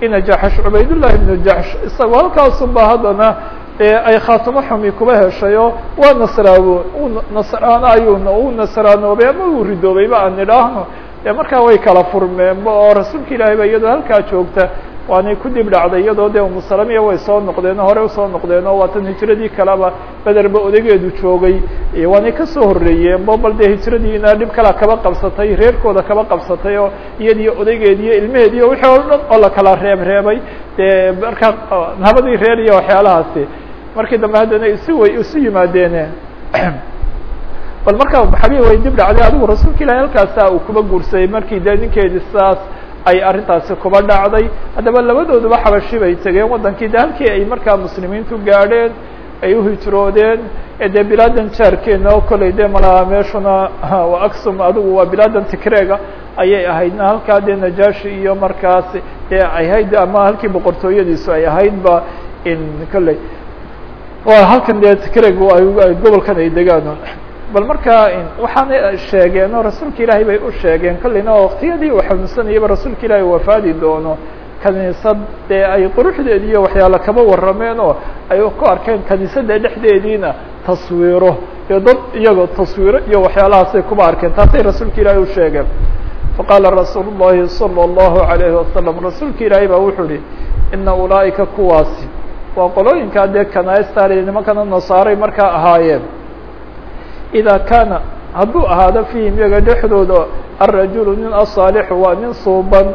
ina cubaydullahi ibnu jaxsh isagoo halkaasunba haddana ay khaatimo xumi kuba heshayo waa nasraawo nasraano ayuuna uu nasraanoobay ama uu ridoobayba aan idhaahno dee markaa way kala furmeenba oo rasuulka ilaahay ba iyadoo halkaa joogta waanay ku dib dhacday iyadoo dee umusalamiya way soo noqdeen oo hore u soo noqdeen oo waatan hijradii kaleba bederba odageedu joogay. Waanay ka soo horreeyeen bo bal dee hijradiina dhib kala kaba qabsatay reerkooda kaba qabsatay oo iyadiyo odaygeediiyo ilmeheediiyo wixii oo dhan oo la kala reeb reebay dee markaa nabadii reer iyo waxyaalahaasi. Markii dambe haddana isi way isu yimaadeen. Bal markaa xabiib way dib dhacday adigu rasuulka ilahi halkaasa uu kuba guursaday markii dee ninkeedii saas ay arrintaasi kuba dhacday. Haddaba labadooduba xabashi bay tegeen waddankii de halkii ay markaa muslimiintu gaadheen ay uhijroodeen dee bilaadan jaarkeena oo koley dee malaa meeshuna waa aksum adigu waa bilaadan tikreega ayay ahaydna halkaa dee najaashi iyo markaas dee ay ahayd ama halkii boqortooyadiisu ay ahaydba in kolley waa halkan dee tikreeg gobolkan ay degaan bal marka waxaana sheegeenoo rasuulka ilaahay bay u sheegeen kolleyna oo waktiyadii uu xanuunsanayaba rasuulka ilaahay wafaadi doono kaniisad dee ay quruxdeedii iyo waxyaala kaba warrameen oo ay ku arkeen kaniisadda dhexdeediina taswiiro iyo dad iyago taswiiro iyo waxyaalahaasay kuba arkeen. Taasay rasuulka ilaahay u sheegeen. Faqaala rasuulu llahi salى اllahu alayhi wasalam rasuulka ilaahay baa wuxuu uhi ina ulaa'ika kuwaasi waa qolooyinkaa dee kanaystar nimankana nasaaray markaa ahaayeen. إida kaana hadduu ahaado fiihim iyaga dhexdooda الrajulu nin aلصaalixu waa nin suuban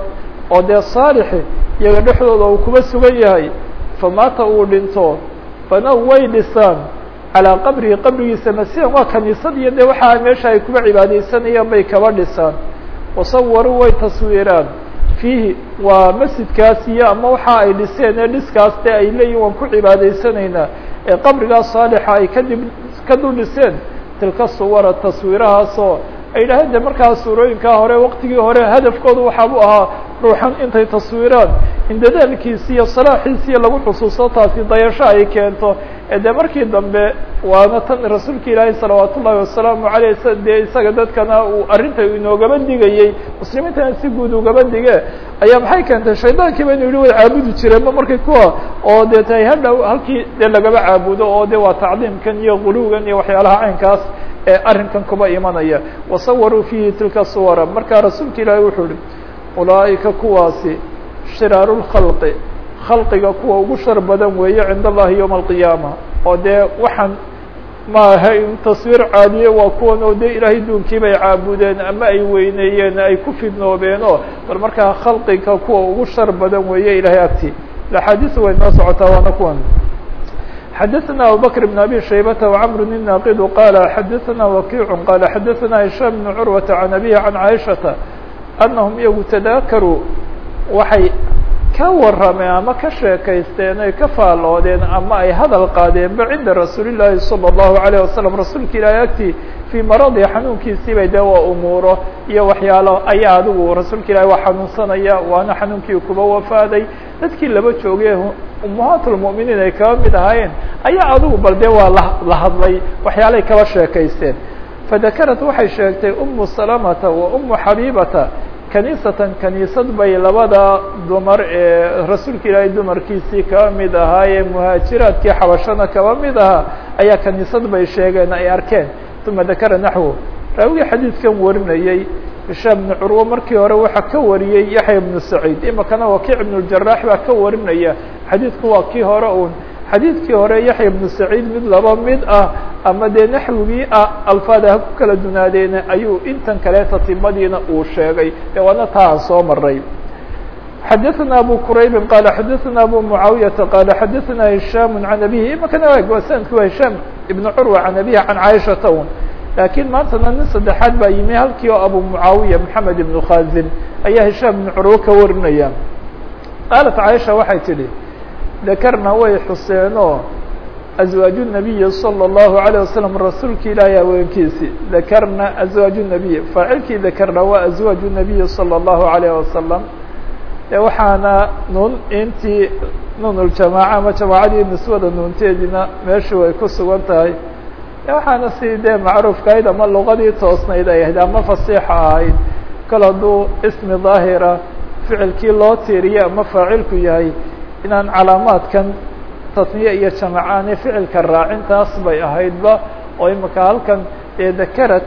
oo dee saalixi iyaga dhexdooda uu kuba sugan yahay famaata uu dhinto banaw way dhisaan calىa qabrihi qabrigiisa masian waa kaniisad iyo de waxa meesha ay kuba cibaadeysanayaan bay kaba dhisaan wasawaruu way taswiiraan fiihi waa masjidkaas iyo ama waxa ay dhiseen ee dhiskaas de ay leeyihin waan ku cibaadaysanaynaa ee qabrigaas saalixa ay kadib ka dul dhiseen tilka suwara taswiirahaasoo ay yidhaaheen de markaa suurooyinkaa hore waktigii hore hadafkooda waxaabu ahaa ruuxan intay taswiiraan. In dadaalkiisi iyo salaaxiisiiyo lagu xusuusto taasi dayasho ay keento dee markii dambe waana tan rasuulka ilaahay salawaat ullahi wasalaamu aleyh dee isaga dadkana uu arrinta inoogaba digayey muslimiintana si guud ugaba dige ayaa maxay keentay? Shaydaankiiba inu yihi way caabudi jireen ma markay kuwa oo dee tay hadhow halkii dee lagaba caabudo oo de waa tacdiimkan iyo guluwgan iyo waxyaalaha caynkaas ee arrinkan kuba imanaya. Wasawaruu fiihi tilka suwara. Markaa rasuulka ilaahay wuxuu ihi ulaa'ika kuwaasi shiraaru lkhalqi khalqiga kuwa ugu shar badan weeye cinda allahi yowma alqiyaama oo dee waxaan maaha in taswiir caadiye waa kuwan oo dee ilaahay duunkii bay caabudeen ama ay weyneeyeen ay ku fidnoobeen oo bal markaa khalqiga kuwa ugu shar badan weeye ilahay agti axaadiisu way noo socotaa waana kuwan xadaثna abubكر بن abي شhaybة وcمr الناqd qال xadaثna وkiع qال xadaثna هiشhام بن curwaة عن أbيه عن caiشhaةa أنهم iyagu tadaakaruu waxay ka warrameen ama ka sheekaysteen ay ka faalloodeen ama ay hadal qaadeenba cinda rasuulillaahi sala allahu alayh wasalam rasuulka ilaahay agtii fii maradi xanuunkiisiibay dee waa umuuro iyo waxyaalo ayaa adigu rasuulka ilaahay waa xanuunsanaya waana xanuunkii kuba wafaaday. Dadkii laba joogay ummahaatulmu'miniin ay kaba mid ahaayeen ayaa adigu bal dee waa la hadlay waxyaalay kaba sheekaysteen. Fadakarad waxay sheegtay umu salamata wa umu xabiibata kaniisatan kaniisad bay labada dumar ee rasuulka ilaahay dumarkiisii kaba mid ahaayee muhaajiraadkii xabashana kaba mid ahaa ayaa kaniisad bay sheegeen ay arkeen. Uma dakara naxwo raawigii xadiidkan warinayey hishaam ibnu curwo markii hore waxaa ka wariyey yaxya ibnu saciid imikana wakiic ibnu ljarax baa ka warinaya. Xadiidku waa kii hore uun xadiidkii hore yaxya ibnu saciid mid laba mid ah ama dee naxwigii ah alfaada ha ku kala dunaadeena ayuu intan kale tatimadiina uu sheegay dee waana taa aan soo maray xadaثna abu quraybi qala xadaثna abu mucaawiyaةa qala xadaثna hishaam can abihi imakana waa sanadki waa hishaam ibnu curwa can abihi can caaishata un laakiin maantana nin saddexaad baa yimi halkii oo abu mucaawiya maxamed ibnu khazin ayaa hishaam ibnu curwo ka warinaya qaalat caaisha waxay tidhi dakarna way xuseeno azwaaju nabiyi salى اllahu عalيه wasalam rasuulki ilaahay haweenkiisi dakarna azwaaju nabiy faacilkii dakarna waa azwaaju nabiyi salى اllahu عalيه wasalam e waxaana nuun intii nuunuljamaaca ama jamaacadii niswada nuunteediina meeshu ay ku sugan tahay waxaana si dee macruufkahayd ama luqadii toosnayd ay ahayd ama fasiixa ahayd kal hadduu ismi daahira ficilkii loo tiiriye ama faacilku yahay inaan calaamaadkan tasniye iyo jamacaani ficilka raacintaas bay ahaydba oo imika halkan dakarad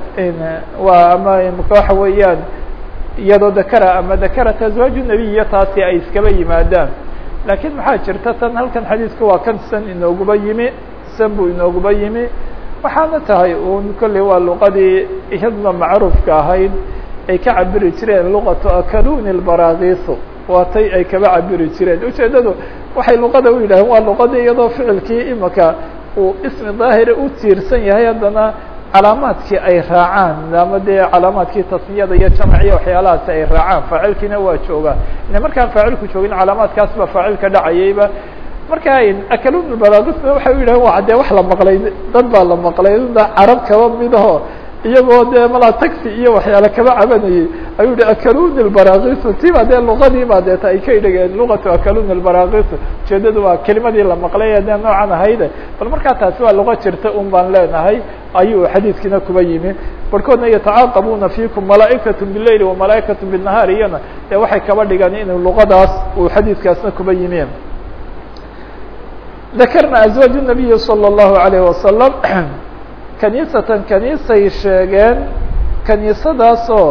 waa ama imika waxa weeyaan iyadoo dakara ama dakarat azwaaju nebiyiyo taasi ay iskaba yimaadaan. Laakiin maxaa jirta tan halkan xadiidku waa kan san inooguba yimi san buu inooguba yimi. Waxaana tahay un kolley waa luqadii iyaduna macruufka ahayd ay ka cabiri jireen luqatu akaluni lbaraakisu waa tay ay kaba cabiri jireen. Ujeedadu waxay luqada u yidhaheen waa luqadii iyadoo ficilkii imika uu ismi daahira u tiirsan yahay haddana calaamaadkii ay raacaan ama dee calaamaadkii tasniyada iyo jamciya waxyaalahaasi ay raacaan. Faacilkiina waa joogaa ina markaan faacilku joogin calaamaadkaas faacilka dhacayayba marka akalun baraakisna waxay u yidhahen wa dee wax la maqlay dad baa la maqlay carab kaba midaho iyagoo dee malaa taxi iyo waxyaale kaba cabanayay ayuu yihi akalun lbarakisu tiba dee luqadiiba deeta ay ka idhageen luqatu akalun lbarakisu ujeedadu waa kelimadii la maqlay ee dee noocan ahayde. Bal markaa taasi waa luqo jirta un baan leenahay ayuu xadiidkiina kuba yimi barkoodna yatacaaqabuna fiikum malaa'ikat bilail wamalaa'ikatu binahaar iyana dee waxay kaba dhigaan in luqadaas uu xadiidkaasna kuba yimi dakarna azwaaj nabiyi salى اllahu alayh wasalam kaniisatan kaniisay sheegeen kaniisadaasoo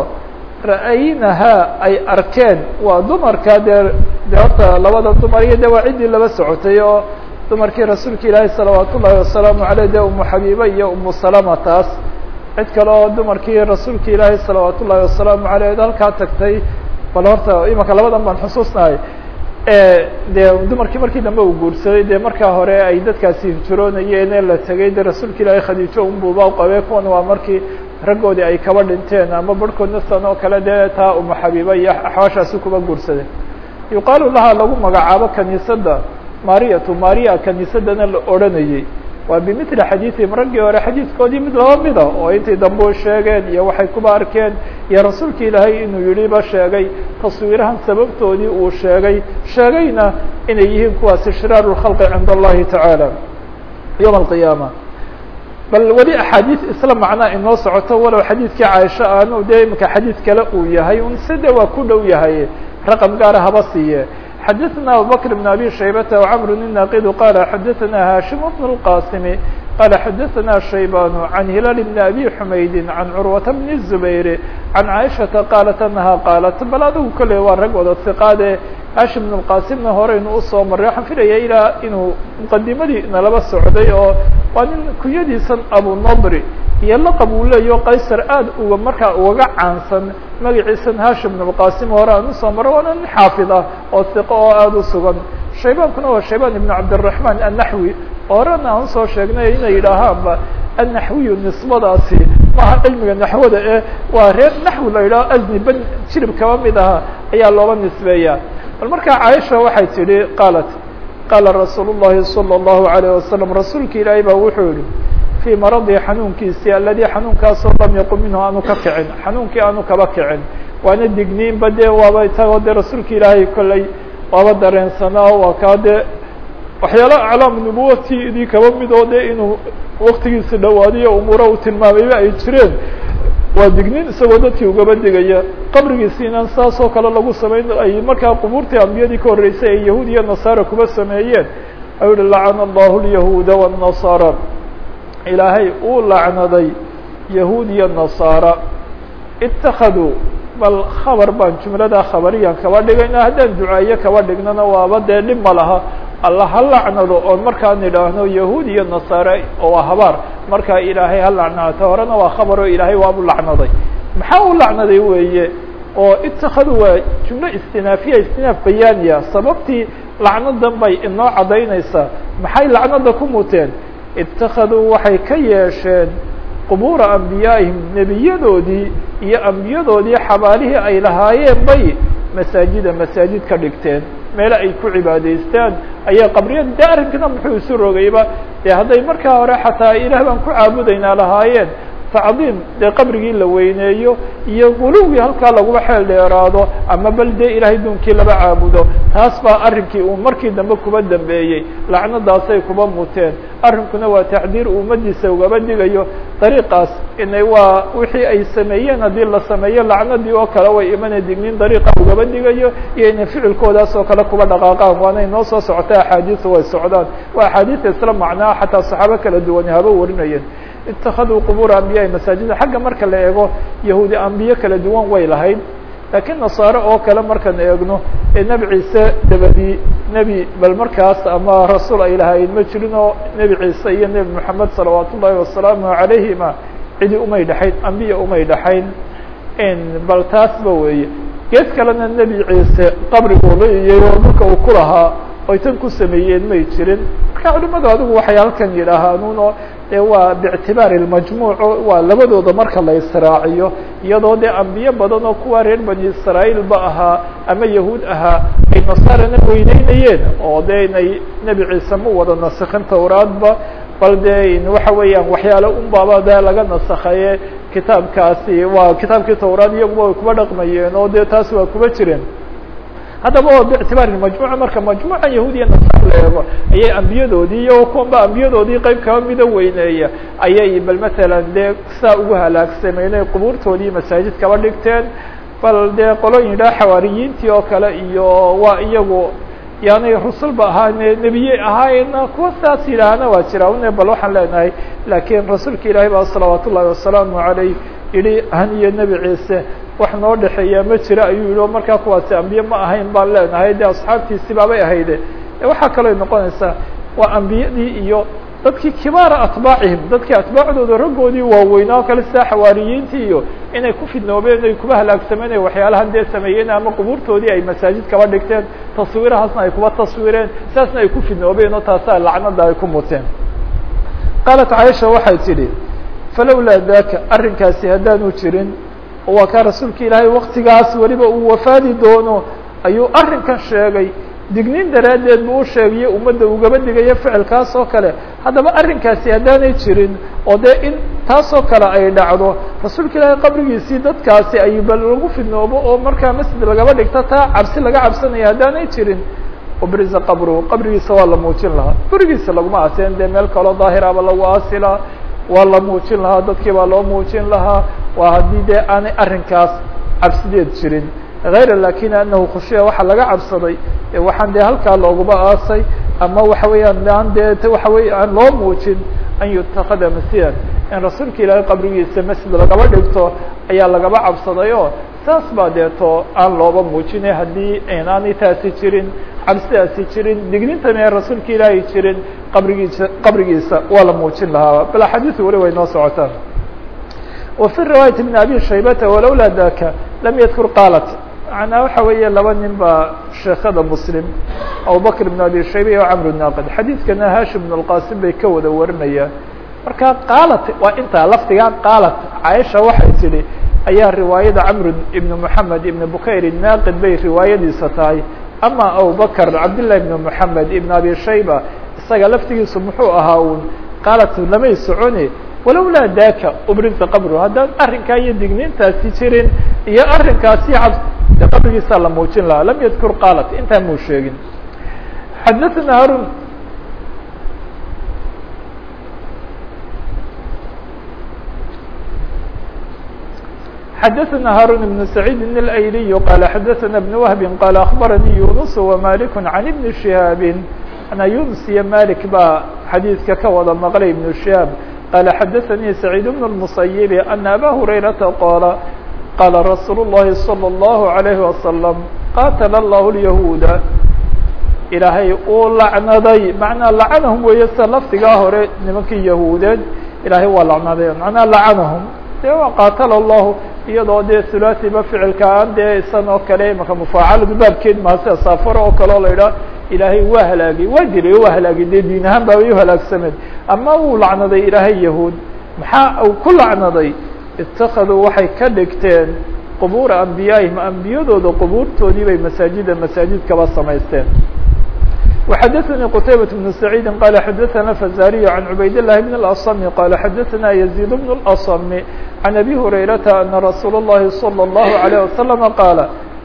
ra'aynahaa ay arkeen waa dumarka dee de horta labada dumar iyo de waa ciddii laba socotay oo dumarkii rasuulka ilaahi salawaat ullahi wasalaamu aleyh de umu xabiiba iyo umu salama taas cid kale oo dumarkii rasuulka ilaahi salawaat ullahi wasalaamu aleyh halkaa tagtay bal horta imaka labadan baan xusuusnahay dee dumarkii markii dambe uu guursaday dee markaa hore ay dadkaasi hijroonayeen ee la tegay de rasuulka ilaahi khadiijo unbuuba qabee kuwan waa markii raggoodii ay kaba dhinteen ama barhkoodna san oo kale dee taa umu xabiiba iyo axwaashaasi kuba guursaday. Yuqaalu lahaa lagu magacaabo kaniisadda mariyatu maria kaniisadana la odhanayey waa bimili xadiiihim raggii hore xadiiskoodii mid laba mida ah oo intii dambe u sheegeen iyo waxay kuba arkeen iyo rasuulka ilaahay inuu yidhiba sheegay taswiirahan sababtoodii uu sheegay sheegayna inay yihiin kuwaasi shiraaru cinda allahi tacaala yowma alqiyaama bal weli axaadiis isla macnaa inoo socoto walow xadiidkii caaisha aanu dee imika xadiid kale uu yahay unse de waa ku dhow yahay raqam gaara haba siiye xdثna abubكر بن أbي شhaybة وcمر الناqd qال xdثna hاشhم بن الqاsم qال xdثna شhaybان عن هiلال بن أbي حmayd عن cروة بن الزبير عن عائشhaةa qالت أنها qالت bal adigu kole waa rag wada ثقاade hashim بن الqاsimna horeynu usoo maray waxaan filaya ilaa inuu مqadimadii nalaba socday oo waa nin kunyadiisan abu nضri iyo laqab uu leeyaho qaysar aad uga markaa ugaga caansan magaciisan hashim بن الqasim hore aan usoo maro waana nin xaafid ah oo hiqo oo aada u sugan shaybaankuna waa shaybaan ibn cabdالرaحman الnaxwi horena aan usoo sheegnay inay yidhaahaanba annaxwiyu nisbadaasi maaha cilmiga naxwada ee waa reer naxwi la yidhaho asni ben jirib kaba mid aha ayaa looba nisbeeya bal markaa caaisha waxay tidhi qaalat qaala rasuul الlahi salى الlahu عalيه wasalam rasuulka ilaahay baa wuxuu yihi fii maradii xanuunkiisii aladii xanuunkaasoo lam yaqum minhu aanu ka kicin xanuunkii aanu kaba kicin waana digniinba dee waaba isagoo dee rasuulka ilaahay kolley waaba dareensanaa waa kaa dee waxyaala aclaam nubuwatii idii kaba mid oo dee inuu waktigiisi dhawaadiyo umuura uu tilmaamayba ay jireen. Waa digniin isagoo dadkii ugaba digaya qabrigiisi inaan saas oo kale lagu samayn ay markaa qubuurtii ambiyadii ka horreysay ay yahuud iyo nasaara kuba sameeyeen. Ayuu uhi lacana allahu lyahuuda wالnasaara ilaahay uu lacnaday yahuud iyo nasaara. Itakaduu bal khabar baan jumlada khabariyan kaba dhigayna haddaan ducaaye kaba dhignana waaba dee dhib ma laha. Alla ha lacnado oon markaan idhaahno yahuud iyo nasaare oo waa habaar. Markaa ilaahay ha lacnaato horena waa khabar oo ilaahay waabu lacnaday. Maxaa u lacnaday weeye? Oo itakaduu waa jumlo istinaafiya istinaaf bayaaniya sababtii lacnadan bay inoo caddaynaysaa maxay lacnada ku muteen? Itakaduu waxay ka yeesheen qubuura ambiyaa'ihim nebiyadoodii iyo ambiyadoodii xabaalihii ay lahaayeen bay masaajida masaajid ka dhigteen. Meele ay ku cibaadaystaan. Ayaa qabriyada dee arrinkana muxuu isu rogayba dee hadday markaa hore xataa ilaah baan ku caabudaynaa lahaayeen tacdiim dee qabrigii la weyneeyo iyo guluwgii halkaa laguma xeel dheeraado ama bal dee ilaahay duunkii laba caabudo. Taas baa arrinkii uu markii dambe kuba dambeeyey lacnadaasay kuba muteen. Arrinkuna waa tacdiir ummadiisa ugaba digayo. Dariiqaas inay waa wixii ay sameeyeen haddii la sameeyo lacnadii oo kale way imana dignin dariiqa ugaba digayo iyo inay ficilkoodaas oo kale kuba dhaqaaqaan. Waana inoo soo socota axaadiisu way socdaan. Waa axaadiista isla macnaa xataa saxaabo kala duwani haba warinayeen itakaduu qubuura ambiyahi masaajida xagga marka la eego yahuudi ambiye kala duwan way lahayd laakiin nasaare oo kale markaan eegno ee nebi ciise dabadii nebi bal markaas ama rasuul ay lahayd ma jirin oo nebi ciise iyo nebi moxamed salawaat ullaahi wasalaamu calayhima cidi umay dhexayn ambiya umay dhexayn bal taasba weeye gees kalena nebi ciise qabriguu la iyay oo dhulka uu ku lahaa oy tan ku sameeyeen may jirin marka culimadu waxay halkan yidhaahaanunoo dee waa biictibaari lmajmuuc waa labadooda marka la israaciyo iyadoo dee ambiye badan oo kuwa reer bani israa'iil ba ahaa ama yahuud ahaa ay nasaarana weyneynayeen oo dee inay nebi ciise ma wada nasikhin towraadba bal dee waxa weeyaan waxyaale unbaaba dee laga nasakaye kitaabkaasi waa kitaabkii towraad iyaguba way dhaqmayeen oo dee taas waa kuba jireen haddaba oo biictibaari majmuuca marka majmuuca yahuudiya nasaar la eego ayay ambiyadoodii iyo kuwanba ambiyadoodii qeyb kaba mida weyneeya ayay bal masalan dee saa ugu halaagsameynay qubuurtoodii masaajid kaba dhigteen bal dee qolooyin yidhaha xawaariyiintii oo kale iyo waa iyagu yaanay rusulba ahaane nebiye ahaayena kuwa saas yidhaahna waa jira. Une bal waxaan leenahay laakiin rasuulka ilaahay baa salawaat wasalaamu calayh yihi haniyo nebi ciise wax noo dhexeeya ma jira. Ayuu yihi oo markaa kuwaasi ambiye ma ahayn baan leenahay dee asxaabtiisi baabay ahayde waxaa kaloo noqonaysaa waa ambiyadii iyo dadkii kibaara atbaacihim dadkii atbaacdooda raggoodii waaweynaa oo kale sida xawaariyiintii iyo inay ku fidnoobeen ay kuba halaagsameen waxyaalahan dee sameeyeen ama qubuurtoodii ay masaajid kaba dhigteen taswiirahaasna ay kuba taswiireen saasna ay ku fidnoobeen oo taasaa lacnada ay ku muteen. Qaalat caaisha waxay tidhi falowlaa daka arrinkaasi haddaanu jirin waa kaa rasuulka ilaahay waktigaas weliba uu wafaadi doono ayuu arrinkan sheegay dignin daraaddeed buu u sheegaye ummadda ugaba digayo ficilkaas oo kale. Haddaba arrinkaasi haddaanay jirin oo dee in taasoo kale ay dhacdo rasuulka ilaahay qabrigiisii dadkaasi ay bal lagu fidnoobo oo markaa masjid lagaba dhigto taa cabsi laga cabsanaya haddaanay jirin ubriza qabruhu qabrigiisa waa la muujin lahaa. Gurigiisa laguma aseen dee meel kaloo daahiraba lagu asilaa waa la muujin lahaa dadkii baa loo muujin lahaa. Waa haddii dee aanay arrinkaas cabsideed jirin hayra laakiin anahu khushiya waxaa laga cabsaday waxaan dee halkaa looguma aasay ama waxa weeyaan aan dee waxa wey aan loo muujin an yutakada masjidan in rasuulka ilaahay qabrigiisa masjid lagaba dhigto ayaa lagaba cabsaday oo saas baa deeto aan looba muujine haddii aanay taasi jirin cabsidaasi jirin dignintan ee rasuulka ilaahay jirin qabrigiisa qabrigiisa waa la muujin lahaa bal axaadiisu weli way noo socotaan wa fi riwaayati bn abi shaybata walowlaa daka lam yadkur macnaa waxa weeye laba nin baa sheekada muslim abubakr ibn abi shayba iyo camr naaqid xadiidkana hashim bn اlqasim bay ka wada warinayaan marka qaalat waa intaa lafdigaa qaalat caaisha waxay tidhi ayaa riwaayada camr ibn moxamed ibn bukayr naaqid bay riwaayadiisa tahay. Ama abubakr cabdillahi ibn moxamed ibn abi shayba isaga laftigiisu muxuu ahaa un qaalat lamay socone walowlaa daka ubrinta qabru. Haddaan arrinkaa iyo digniintaasi jirin iyo arrinkaasi cab qabrigiisaa la muujin lahaa lam yadkur qaalat intaa muu sheegin xadaثna harun xadaثna harun بن سacيid الأyliي qala xadaثna بن وهb qal أخbarnii yunus وmalik عan بn شihاab ana yunus iyo malik baa xadiidka ka wada maqlay ibn شihاab qala xadaثnii سacيid بن المصayب أna abا هurayrata qoola qaala rasuul الlahi salى الlahu عalayhi wasalam qaatala allahu lyahuuda ilaahay uu lacnaday macnaa lacanahum weeye sida lafdigaa hore nimankii yahuudeed ilaahay waa lacnaday macnaa lacanahum dee waa qaatala allahu iyadoo dee hulaasiba ficilka aan dee isan oo kale imaka mufaacaladu baabkeed maha sida saafaro oo kale oo la idhaha ilaahay waa halaagay waa dilay o waa halaagay dee diin ahaan baa way halaagsameen ama wuu lacnaday ilaahay yahuud maxaa uu ku lacnaday itakaduu waxay ka dhigteen qubuura ambiyaa'ihim ambiyadooda qubuurtoodii bay masaajida masaajidkaba samaysteen وxdثnي qتaybة بن سعيid qال xdثna فزاriي عن عubayd اللh بن الأصم qال xdثna يزيد بن الأصم عن أbي هريرةa أن رsuuل اللhi صلى الله عليه وسلم qاaل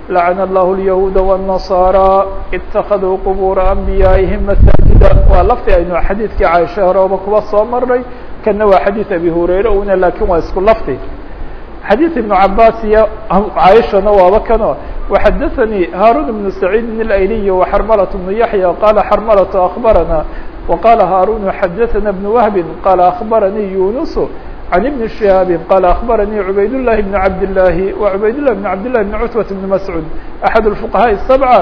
لعن الله اليهوud والنصارى اتkذوا qبور أنبiyائiهiم مساجدا waa lfti aynu xadيثkii caiشha horeba kuba soo maray kana waa xadيث أbي هurayra una lakin waa isku lfti xadيث iبن cabاs iyo caiشhana waaba kano وxdثnي hاrون بن سعيد الأيلي وxرملة بن يحيى qال xرملة أخبرنا وqال هاrون xdثna بن وهب qال أخبرني يونس عن بن شهاب qال أخبرني عبayd اللh بن عبد الله وعبayd لله بن عبد الله بن عتبة بن مسعود أحد الفقهاء السبعة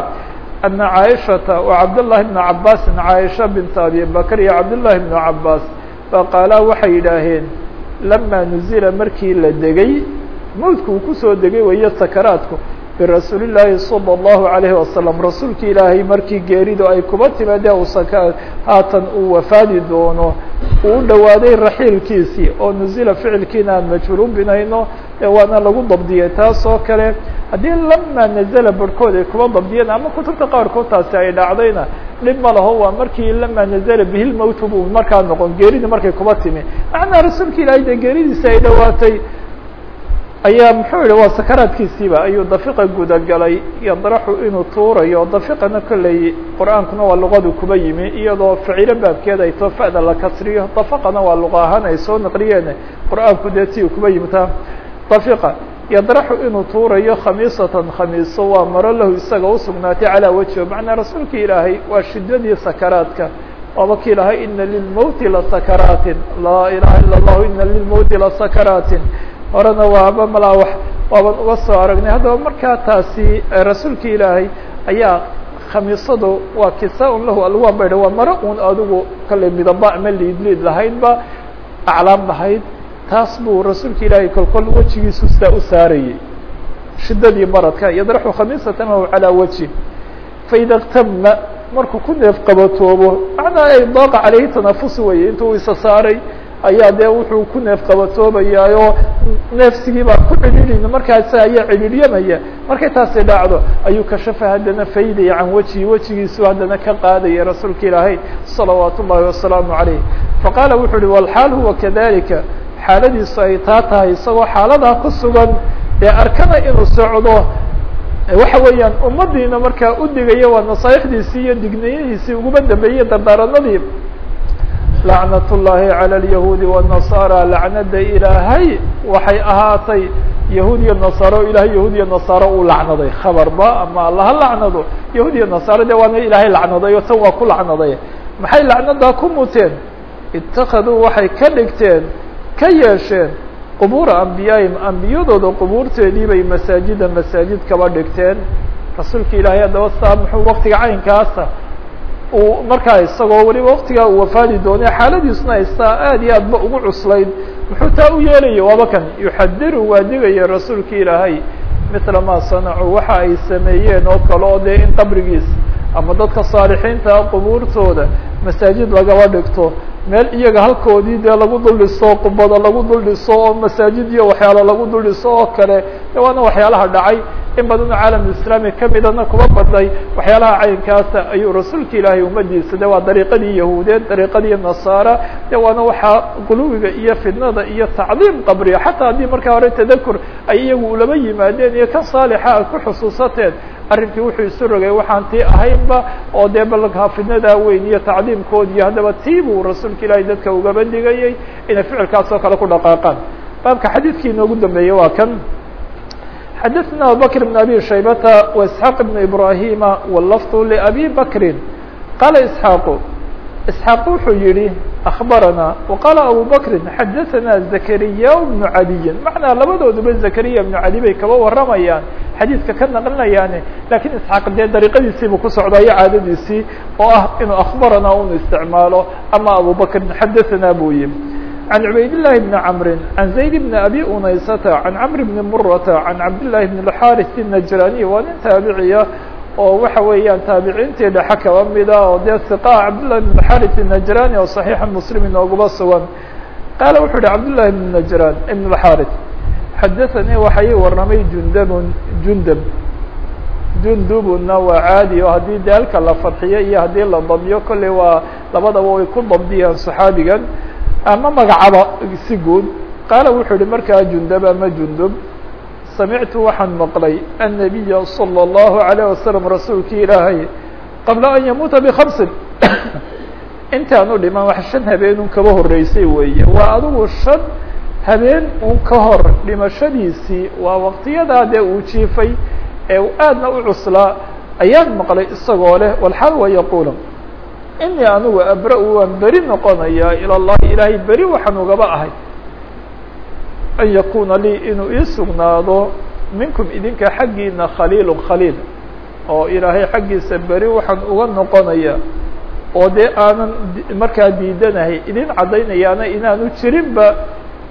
أن عائشة وعبد الله بن عباس عائشة بنت أبي بكر iyo عبد الله بن عباس faqaalaa waxay yidhaaheen lamaa nuzila markii la degay mawdku uu ku soo degay weeye sakaraadku. Birasuuli llaahi sala allahu calayhi wasalam rasuulki ilaahay markii geeridu ay kuba timaadee uu saka haatan uu wafaadi doono uu u dhowaaday raxiilkiisii oo nuzila ficilkiina aan majhuul u binayno ee waana lagu dabdiyay taas oo kale haddii lamaa nazala barhkood ay kuba dabdiyeen ama kutubta qaarkood taasi ay dhacdayna dhib ma laho waa markii lama nazla bihi lmowtu buu markaa noqon geeridii markay kuba timi. Macnaa rasuulka ilaahay dee geeridiisi ay dhowaatay ayaa muxuu yihi waa sakaraadkiisiiba ayuu dafiqa gudagalay yadraxu inuu tuurayo dafiqana kolley qur'aankuna waa luqadu kuba yimi iyadoo ficilo baabkeeda ay too la kasriyo dafaqana waa luqa ahaan ay soo naqliyeen qur'aanku dee ti kuba yimita dafiqa yadraxu inuu tuurayo khamiisatan khamiiso waa maro lahu isaga usugnaatay calaa wajhi macnaa rasuulka ilaahay waa shidadii sakaraadka. Waaba ki ilahay ina lilmowti lasakaraatin laa ilaha ila اllahu ina lilmowti lasakaraatin horena waaba malaa wax waaban uga soo aragnay. Haddaba markaa taasi rasuulka ilaahay ayaa khamiisadu waa kisaa-un lahu alwaan ba waa maro un adigu kale midaba ama liidliid lahaydba aclaam lahayd taas buu rasuulka ilaahay kolkol wejigiisu sidaa u saarayey shidadii maradka yadraxu khamiisatan lahu calaa wajhi. Faida ktama markuu ku neef qabatoobo macnaa ay daaqa caleyhi tanafus weye intuu isa saaray ayaa dee wuxuu ku neef qabatoobayaayoo neefsigii baa ku cidhiidhin markaas ayaa cidhiiryamaya markay taasi dhacdo ayuu kashafa haddana faydaya can wejihi wejigiisu haddana ka qaadaya rasuulka ilaahay salawaat ullahi wasalaamu calayh. Faqaala wuxuu uhi walxaal huwa kadalika xaaladiisu ay taa tahay isagoo xaaladaa ku sugan ee arkana inuu socdo waxa weeyaan ummadiina markaa u digaya waa nasaaixdiisii iyo digniyihiisii uguba dambeeyey dardaaranadii lacnat ullaahi calى اlyahuudi wالnasaara lacnada ilaahay waxay ahaatay yahuud iyo nasaaro ilahay yahuud iyo nasaaro uu lacnaday khabarba ama allaha lacnado yahuud iyo nasaaro de waana ilaahay lacnaday oo tan waa ku lacnaday maxay lacnadaa ku muteen itakaduu waxay ka dhigteen ka yeesheen qubuura ambiyaahim ambiyadooda qubuurteedii bay masaajida masaajid kaba dhigteen. Rasuulka ilaahay haddaba saa muxuu waktiga caynkaasa uu markaa isagoo weliba waktigaa uu wafaadi doonay xaaladiisuna ay saa aad iyo aadba ugu cuslayd. Muxuu taa u yeelaya waaba kan yuxadiru waa digaya rasuulka ilaahay. Mila maa sanacuu waxa ay sameeyeen oo kale oo dee in qabrigiis ama dadka saalixiinta qubuurtooda masaajid lagaba dhigto meel iyaga halkoodii dee lagu dul dhiso qubada lagu dul dhiso oo masaajid iyo waxyaalo lagu dul dhiso oo kale de waana waxyaalaha dhacay. In badanoo caalam islaami kamidana kuba badnay waxyaalaha caynkaasa ayuu rasuulka ilaahay umadiisa de waa dariiqadii yahuudeed dariiqadii nasaara de waxaa guluwiga iyo fidnada iyo tacdiim qabriya. Xataa haddii markaa hore tadakur ay iyagu ulaba yimaadeen iyo kan saalixa aad ku xusuusateen arrinkii wuxuu isu rogay waxaan ahaynba oo dee fidnadaa weyn iyo tacdiimkood iyo haddaba tii buu rasuulka ilaahay dadka ugaba digayay inay ficilkaas oo kale ku dhaqaaqaan baabka xadiidkii inoogu dambeeyey waa kan xdثna abubكر بن أbي شhaybة وإسحاq بن إبراهيم واللفظ لأbي بكri qال إسحاaq isxaaq wuxuu yihi akbarana waqaala abu bakrin xadaثana zakariya bnu caliyin macnaa labadooduba zakariya bnu cali bay kaba waramayaan xadiidka ka naqlinayaane lakiin isxaaq dee dariiqadiisiibuu ku socdayo caadadiisii oo ah inuu akbarana unu isticmaalo ama abu bakrin xadaثana buu yihi عن عbayd اللhi بن cمr عن زayd بن أbي unaysة عن cمr بن mرة عن cabd للhi بن الحاrث النجrاني waa nin taabiciya oo waxa weeyaan taabiciintii dhexe kaba mida oo dee siqa cabdullahi bn xaris najrani oo صaxiixa mslim inooguba sugan. Qaala wuxuu yihi cabdullahi bn najran ibn xaris xadaanii waxa ii warramay jundabun jundab. Jundubunna waa caadi oo haddii de halka la farxiyo iyo haddii la damyo kolley waa labadaba ay ku damdiyaan saxaabigan ama magacaba si guud. Qaala wuxuu yihi markaa jundab ama jundub samictu waxaan maqlay النabiya salى الlahu عalيه wasalam rasuulkii ilaahay qabla an yamuuta bkamsin intaanu dhiman wax shan habeenun kaba horeysay weeye waa adigu shan habeen un ka hor dhimashadiisii waa waqtiyadaa dee uu jiifay ee aadna u cuslaa ayaan maqlay isagoo leh walxaal wa yaquula inii anigu abra-u waan beri noqonayaa ilى اllahi ilaahay beri waxaan ugaba ahay an yakuna lii inuu ii sugnaado minkum idinka xaggiina khaliil khaliil oo ilaahay xaggiisa beri waxaan uga noqonayaa oo dee aanan markaa diidanahay idin caddaynayaana inaanu jirinba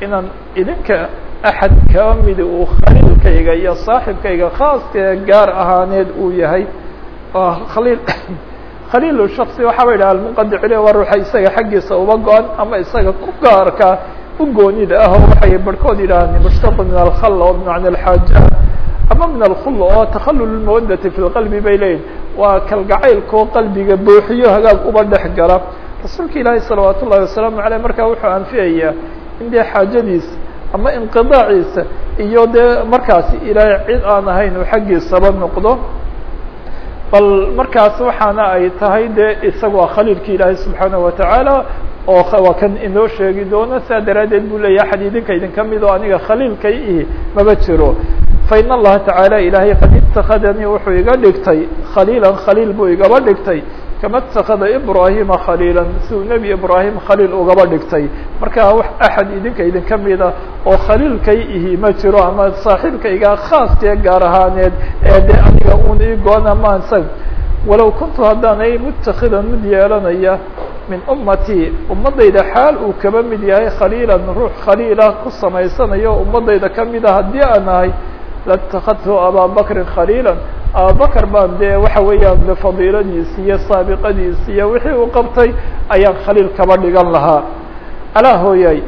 inaan idinka axad kaba midi uu khaliilkayga iyo saaxibkayga khaaskee gaar ahaaneed uu yahay khaliil khaliil shaksi waxaaba yidhaha almunqadic waa ruuxa isaga xaggiisa uba go-an ama isaga ku gaarka u goonida ah oo waxay barhkood yidhahaan mushtaqu min alkhal oo bimacna alxaaja. Ama min alkhul oo takhallul lmawadati fi lqalbi bay leeyihiin waa kalgacaylkoo qalbiga buuxiyo hagaag uba dhex gala. Rasuulka ilaahi salawaat ullahi wasalaamu aleyh markaa wuxuu anfiyayaa in dee xaajadiisa ama inqidaaciisa iyo dee markaasi ilaahay cid aan ahayn uu xaggiisaba noqdo. Bal markaas waxaana ay tahay dee isagoo khaliilki ilaahay subxaanaه watacaala oo waa kan inoo sheegi doono saa daraaddeed buu leeyahy axad idinka idinka mid aniga khaliilkay ihi maba jiro. Fain allaha tacaala ilaahay qad itakadanii wuxuu iga dhigtay khaliila khaliil buu igaba dhigtay. Kama اtakada ibrahima khaliila siduu nebi ibrahim khaliil ugaba dhigtay. Marka wax axad idinka idinka mida oo khaliilkay ihi ma jiro ama saaxiibkayga khaaskee gaar ahaaneed ee de aniga un ii goona maansag walow kuntu haddaanay mutakidan mid yeelanaya min ummatii ummadayda xaal uu kaba mid yahay khaliilan ruux khaliila ku samaysanayo ummadayda kamida haddii aan ahay latakadtu abaa bakrin khaliila abubakr baan dee waxa weeyaan de fadiiladiisi iyo saabiqadiisi iyo wixii uu qabtay ayaan khaliil kaba dhigan lahaa. Alaa hooyay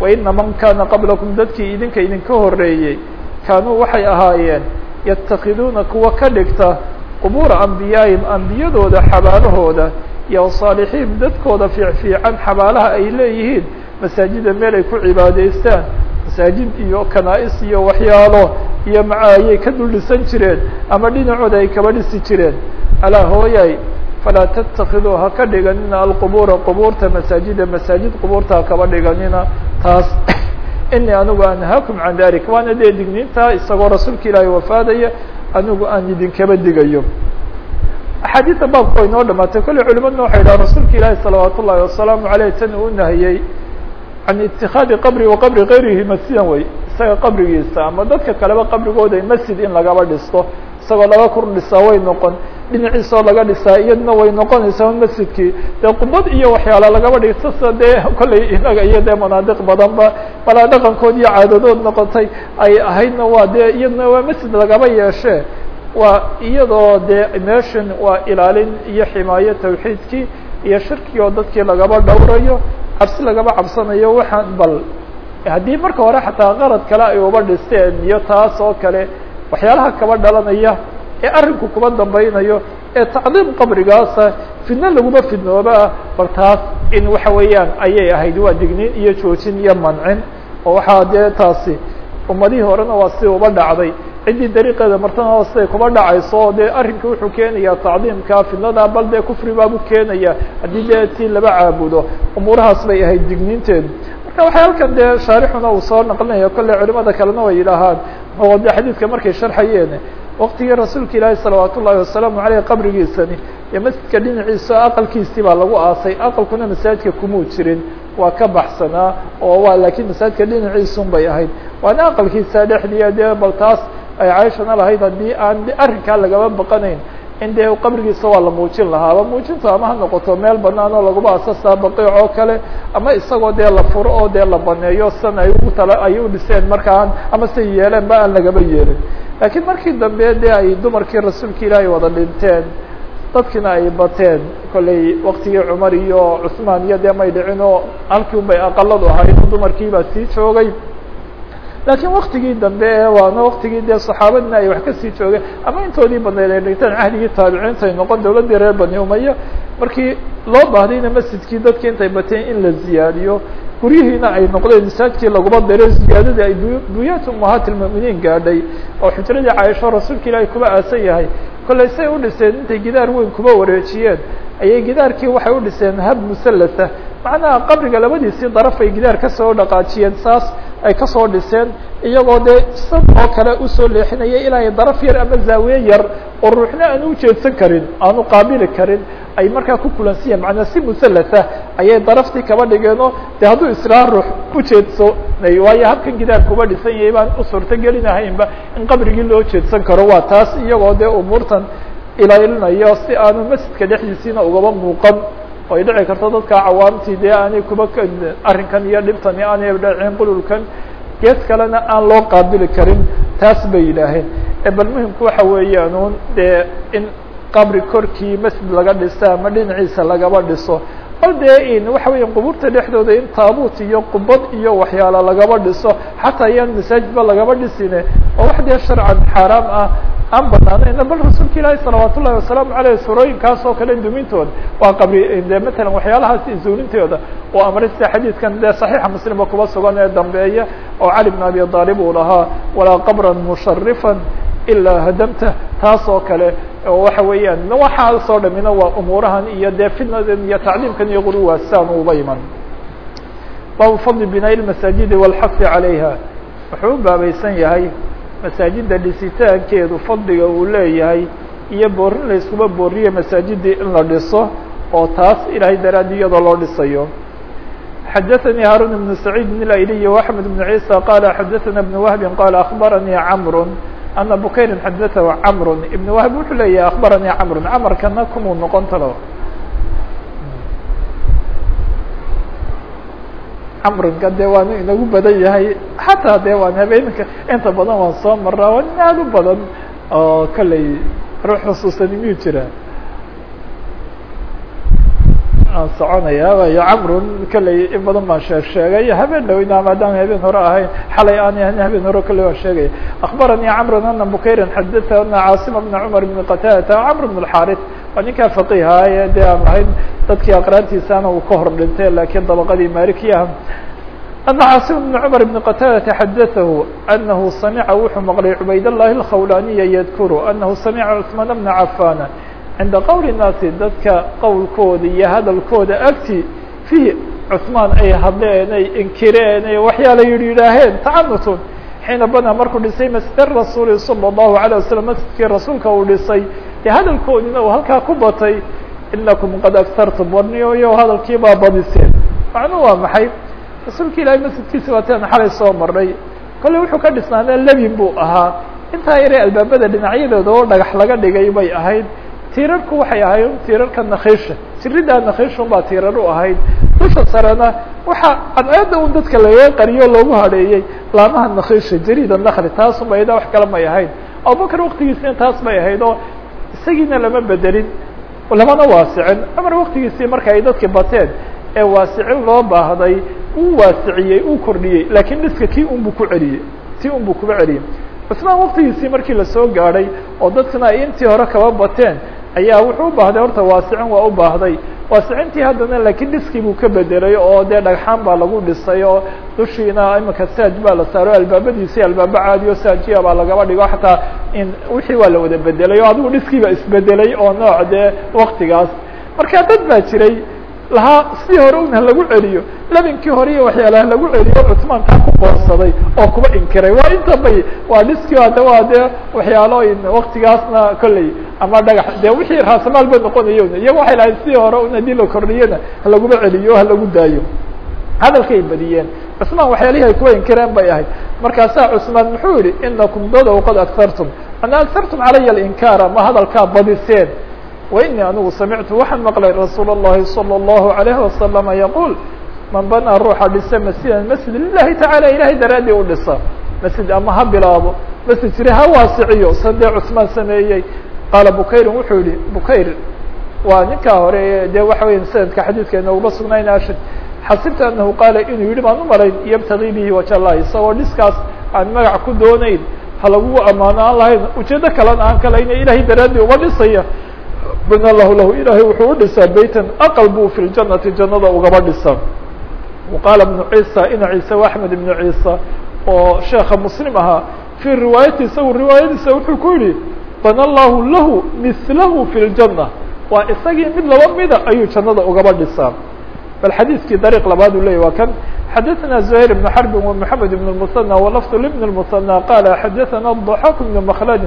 waina man kana qablakum dadkii idinka idinka horeeyey kaanuu waxay ahaayeen yatakiduuna kuwa ka dhigta qubuura ambiyaahim ambiyadooda xabaalahooda iyo saalixiin dadkooda fiicfiican xabaalaha ay leeyihiin. Masaajida meel ay ku cibaadaystaan masaajid iyo kanaa-is iyo waxyaalo iyo maca ayay ka dul dhisan jireen ama dhinacooda ay kaba dhisi jireen. Alaa hooyay falaa tatakiduu ha ka dhiganina alqubuura qubuurta masaajida masaajid qubuurta ha kaba dhiganina. Taas inii anigu anhaakum can dalik waana dee digniintaa isagoo rasuulka ilaahay wafaadaya anigu aan idinkaba digayo. Axaadiista baabka way noo dhamaatay kolley culimadna waxay dhaha rasuulka ilaahi salawaat ullahi wasalaamu aleyh tan uu nahiyey can itikaadi qabri wa qabri gayrihi masjidan wey isaga qabrigiisa ama dadka kaleba qabrigooda masjid in lagaba dhisto. Isagoo laga kor dhisaa way noqon dhinaciisoo laga dhisaa iyadna way noqonaysaa masjidkii dee qubad iyo waxyaala lagaba dhigto sida dee kolley inaga iyo dee manaadiq badanba balaa dhaqankood iyo caadadood noqotay ay ahaydna waa dee iyadna waa masjid lagaba yeeshee waa iyadoo dee meeshan waa ilaalin iyo ximaayo tawxiidkii iyo shirkii oo dadkii lagaba dhowrayo cabsi lagaba cabsanayo waxaan bal haddii marka hore xataa qarad kale ay uba dhisteen iyo taas oo kale waxyaalaha kaba dhalanaya ee arrinku kuba dambeynayo ee tacdiim qabrigaasa fidno laguma fidnoobaa bal taas in waxa weeyaan ayay ahayd waa dignin iyo joojin iyo mancin oo waxaa dee taasi ummadihii horena waa si uba dhacday. Ciddii dariiqeeda martana siday kuba dhacayso dee arrinka wuxuu keenaya tacdiimka fidnada bal dee kufri baabu keenaya haddii dee tii laba caabudo umuurahaas bay ahayd digniinteedu. Marka waxay halkan dee shaarixuna uu soo naqlinaya kolley culimada kalena way yidhaahaan. Oo de xadiidka markay sharxayeen waqtigii rasuulka ilaahi salawaat ullahi wasalaamu aleyh qabrigiisani ee masjidka dhinaciisa aqalkiisii baa lagu aasay. Aqalkuna masaajidka kumuu jirin. Waa ka baxsanaa oo waa laakiin masaajidka dhinaciisun bay ahayd. Waana aqalkiisa dhexdiia dee bal taas ay cayshana lahayd haddii aan arrinkaa lagaba baqanayn in dee qabrigiisa waa la muujin lahaaba muujintu ama ha noqoto meel banaan oo laguba asasaa baqiic oo kale ama isagoo dee la furo oo dee la baneeyo san ay ugu tala ay u dhiseen markaan ama say yeeleen ba aan lagaba yeelin laakiin markii dambe dee ay dumarkii rasuulka ilaahay wada dhinteen dadkiina ay bateen kollay waktigii cumar iyo cusmaan iyo dee may dhicin oo halkii un bay aqaladu ahayd dumarkii baa sii joogay laakiin waktigii dambe waana waktigii dee saxaabadina ay wax ka sii joogeen. Ama intoodii badneed ay dhigteen cahdigii taabiciinta ay noqon dawladdii reer bani umaya markii loo baahdayna masjidkii dadki intay bateen in la ziyaadiyo guryihiina ay noqdeen masaajidkii laguma daro ziyaadadii ay buyaat umahaat ilmuminiin gaadhay. Oo xujradii caaisho rasuulka ilaahay kuba aasan yahay. Kollay say u dhiseen intay gidaar weyn kuba wareejiyeen ayay gidaarkii waxay u dhiseen hab musalasa macnaha qabriga labadiisii daraf ay gidaar ka soo dhaqaajiyeen saas ay ka soo dhiseen. Iyagoo dee sad oo kale u soo leexinaya ilaa ay daraf yar ama zaawiye yar oo ruuxna aan ujeedsan karin aanu qaabili karin ay markaa ku kulansiiyeen macnaa si musalasa ayay daraftii kaba dhigeenoo de hadduu israa ruux ujeedso waayo habkan gidaar kuba dhisan yahay baan u suurto gelinahaynba in qabrigii loo jeedsan karo. Waa taas iyagoo dee umuurtan ilaalinayo si aanu masjidka dhexdiisiina ugaba muuqan oo dhici karto dadka cawaamtii dee aanay kuba arrinkan iyo dhibtani aanay dhaceen qululkan gees kalena aan loo qaabili karin taas bay yidhaaheen bal muhimku waxa weeyaan un dee in qabri korkii masjid laga dhiso ama dhinaciisa lagaba dhiso bal dee in waxa weya qubuurta dhexdooda in taabuut iyo qubad iyo waxyaala lagaba dhiso xataa iyaan masaajidba lagaba dhisine oo wax dee sharcan xaaraam ah aan banaanayna bal rasuulka ilaahi salawaat ullahi wasalaamu aleyh surooyinkaas oo kale dumintooda waa qabri de matalan waxyaalahaas zuulintooda oo amray sida xadiidkan dee saxiixa muslimba kuba sugan ee dambeeya oo cali bn abi aalib uu lahaa walaa qabran musharifan ilaa hadamta. Taas oo kale oo waxa weeyaan waxaasoo dhamina waa umuurahan iyo dee fitnadan iyo tacliimkan iyo quruwaasaan uba iman baabu fadli binaa'i lmasaajidi walxasi calayha. Wuxuu baabaysan yahay masaajida dhisitaankeedu fadliga uu leeyahay iyo boorin la iskuba booriye masaajidii in la dhiso oo taas ilahay daraadi iyadoo loo dhisayo xadaثnي hاrون بن سعيid الأيلي وأحمد بن عيسى qال xadaثna بن وهب qال أخبرني cمر أنa بukayri xadaثه cمر iبن وهب wuxuu leeyahay أخبرني cمر cمرkana kumuu noqon talo camrinka dee waanu inagu badan yahay. Xataa dee waan habeenka inta badan waan soo maraa waa nin aad u badan oo ruux xusuusani miyuu jira. Aan soconaya wayo camrun kolley in badan baan sheeg sheegay. Habeen dhowna maadaama habeen hore ahayn xalay aan ahayn habeen hore kolley waan sheegaya akbaranii camrun ana bukayran xadatha ana caasima bna cumar bn qataadata camr bn اlxaris waa ninkaa faqihaye dee aan lahayn dadkii aqraantiisana uu ka hor dhintay lakiin dabaqadii malikiyaha ana caasim bn cumar bn qataadata xadatahu anahu samica wuxuu maqlay cubayd llahi اlkhawlaniya yadkuru anahu samica cثmaan bna cafana cinda qowli الnaasi dadka qowlkooda iyo hadalkooda agti fiih cثmaan ay hadleen ay inkireen ay waxyaala yihi yidhaaheen tacanutun xiina bana markuu dhisay masjid rasuuli salى الlahu عalيه waslm masjidkii rasuulka uu dhisay dee hadalkoodina uu halkaa ku batay inakum qad agtartum warniyoyo hadalkii baa badiseen. Macnuu waa maxay? Rasuulka ilaahay masjidkiisa waataan xalay soo marnay. Kolley wuxuu ka dhisnaanee lebin buu ahaa. Intaa yaree albaabada dhinacyadooda oo dhagax laga dhigay bay ahayd. Tiirarku waxay ahayd tiirarka nakhiisha jiridaa nakhiishun baa tiirar u ahayd. Dusha sarena waxaa cadceeda un dadka lagaga qariyo loogu hadheeyey laamaha nakhiisha jariida nakli taasun ba ida wax kale may ahayd. Abubakar waktigiisina taas bay ahayd oo isagiina lama bedelin lamana waasicin. Cumar waktigiisii marka ay dadki bateen ee waasicin loo baahday uu waasiciyey uu kordhiyey laakiin dhiska kii unbuu ku celiyey tii unbuu kuba celiyey. Cusmaan waktigiisii markii la soo gaadhay oo dadkana ay intii hore kaba bateen ayaa wuxuu u baahday horta waasicin waa u baahday. Waasicintii haddana laakiin dhiskii buu ka bedelay oo dee dhagxaan baa lagu dhisay oo dushiina imika saaj baa la saaro albaabadiisii albaabo caadiyo saajiya baa lagaba dhigo. Xataa in wixii waa la wada bedelay oo adigu dhiskiiba isbedelay oo nooc dee waktigaas marka dad baa jiray lahaa sidii hore un ha lagu celiyo. Labinkii hore iyo waxyaalaha lagu celiyo cusmaan kaa ku qoonsaday oo kuba inkiray. Waa inta bay waa dhiskii hadda waa dee waxyaalooyin waktigaasna kolley ama dhagax. Dee wixii raasamaal ba noqonayo iyaga waxay lahayd sidii hore un haddii la kordhiyana ha laguma celiyo ha lagu daayo. Hadalkay badiyeen. Cusmaan waxyaalihii ay kuwa inkireen bay ahayd. Markaasaa cusmaan muxuu yihi inakum dadow qad agtartum ana agtartum calaya alinkaara ma hadalkaa badiseen wainii anigu samictu waxaan maqlay rasuul الlahi salى الlahu عalayه wasalama yaquul man banaa ruuxa dhisa masjidan masjid lilahi tacala ilahay daraadii u dhisa masjid ama ha bilaabo masjid jiri ha waasiciyo sadee cusmaan sameeyey qaala bukayrin wuxuu yihi bukayr waa ninkaa hore dee waxa weya sanadka xadiidka inooguma sugnayn ashid xasibta anahu qaala inuu yihi baan u malayn yabtagii bihi waja allahi isagoo dhiskaas aan magac ku doonayn ha lagu ammaano aan lahayn ujeedo kalena aan kalayna ilahay daraadii uga dhisaya bana lahu lahu ilaahay wuxuu u dhisaa beytan aqal buu fi ljanati jannada ugaba dhisa waqaala ibnu ciisa ina ciise axmed ibnu ciisa oo sheeka muslim ahaa fii riwaayati isagu riwaayadiisa wuxuu ku yihi bana allahu lahu mislahu fi ljanna waa isagii mid laba mida ayuu jannada ugaba dhisaa bal xadiiskii dariiq labaad uu leyahy waa kan xadaثna زهير بن حرب ومحمد بن المثنى ولفظ لبن المثنى قال xadaثna الضحاك بن مخلد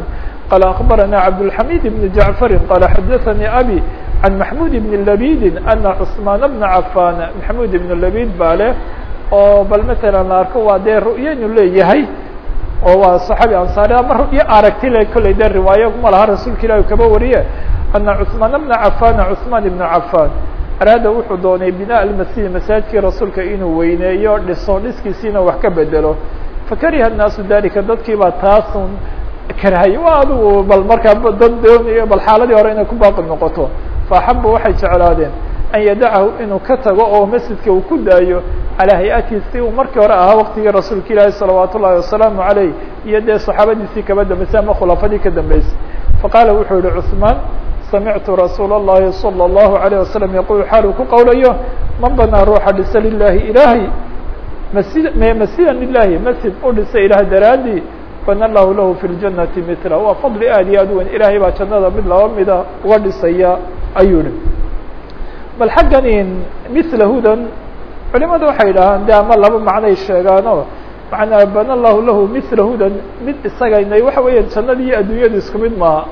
قال أخبرنا عبدالحميد بن جعفر قال xadaثني أبي عن محمود بن لبيد أن cثمان بن عفان محمود بن لبيد baa leh oo bal mثلا la arko waa dee ru'yanu leeyahay oo waa صحaaبي anصاrي ama ru'yo aragti le kolley dee riwaayo ma laha rasuulka ilahi kaba wariye أن cثمان بن عفان cثمان بن عفان araada wuxuu doonay binaa almasjid masaajidkii rasuulka inuu weyneeyo dhiso dhiskiisiina wax ka bedelo. Fakariha naasu dalika dadkiibaa taasun karaaye waa adugu bal markaa dad doonayo bal xaaladii hore inay ku baaqil noqoto. Faaxaba waxay jeclaadeen an yadacahu inuu ka tago oo masjidka uu ku daayo calaa hay'atii si uu markii hore ahaa waqtigii rasuulka ilaahi salawaat wasalaamu caleyh iyo dee saxaabadiisii kaba dambeysay ama khulafadii ka dambeysay faqaala wuxuu yihi cusmaan samictu rasuul الlahi salى الlahu عalيه wasalam yaqul xaal uu ku qowlayo man banaa ruuxa dhisa lilahi ilaahay masjid masjidan lilahi masjid u dhisa ilaah daraadii bana lahu lahu fi ljanati mila waa fadli aad iyo aad u weyn ilaahay baa jannada mid laba mida uga dhisaya ayuu yihi bal xaggan milahudan culimadu waxay idhahaan de ama laba macnoay sheegaano manaa bana lahu lahu milahudan mid isagana waxa weeya jannada iyo adduunyadu isku mid maaha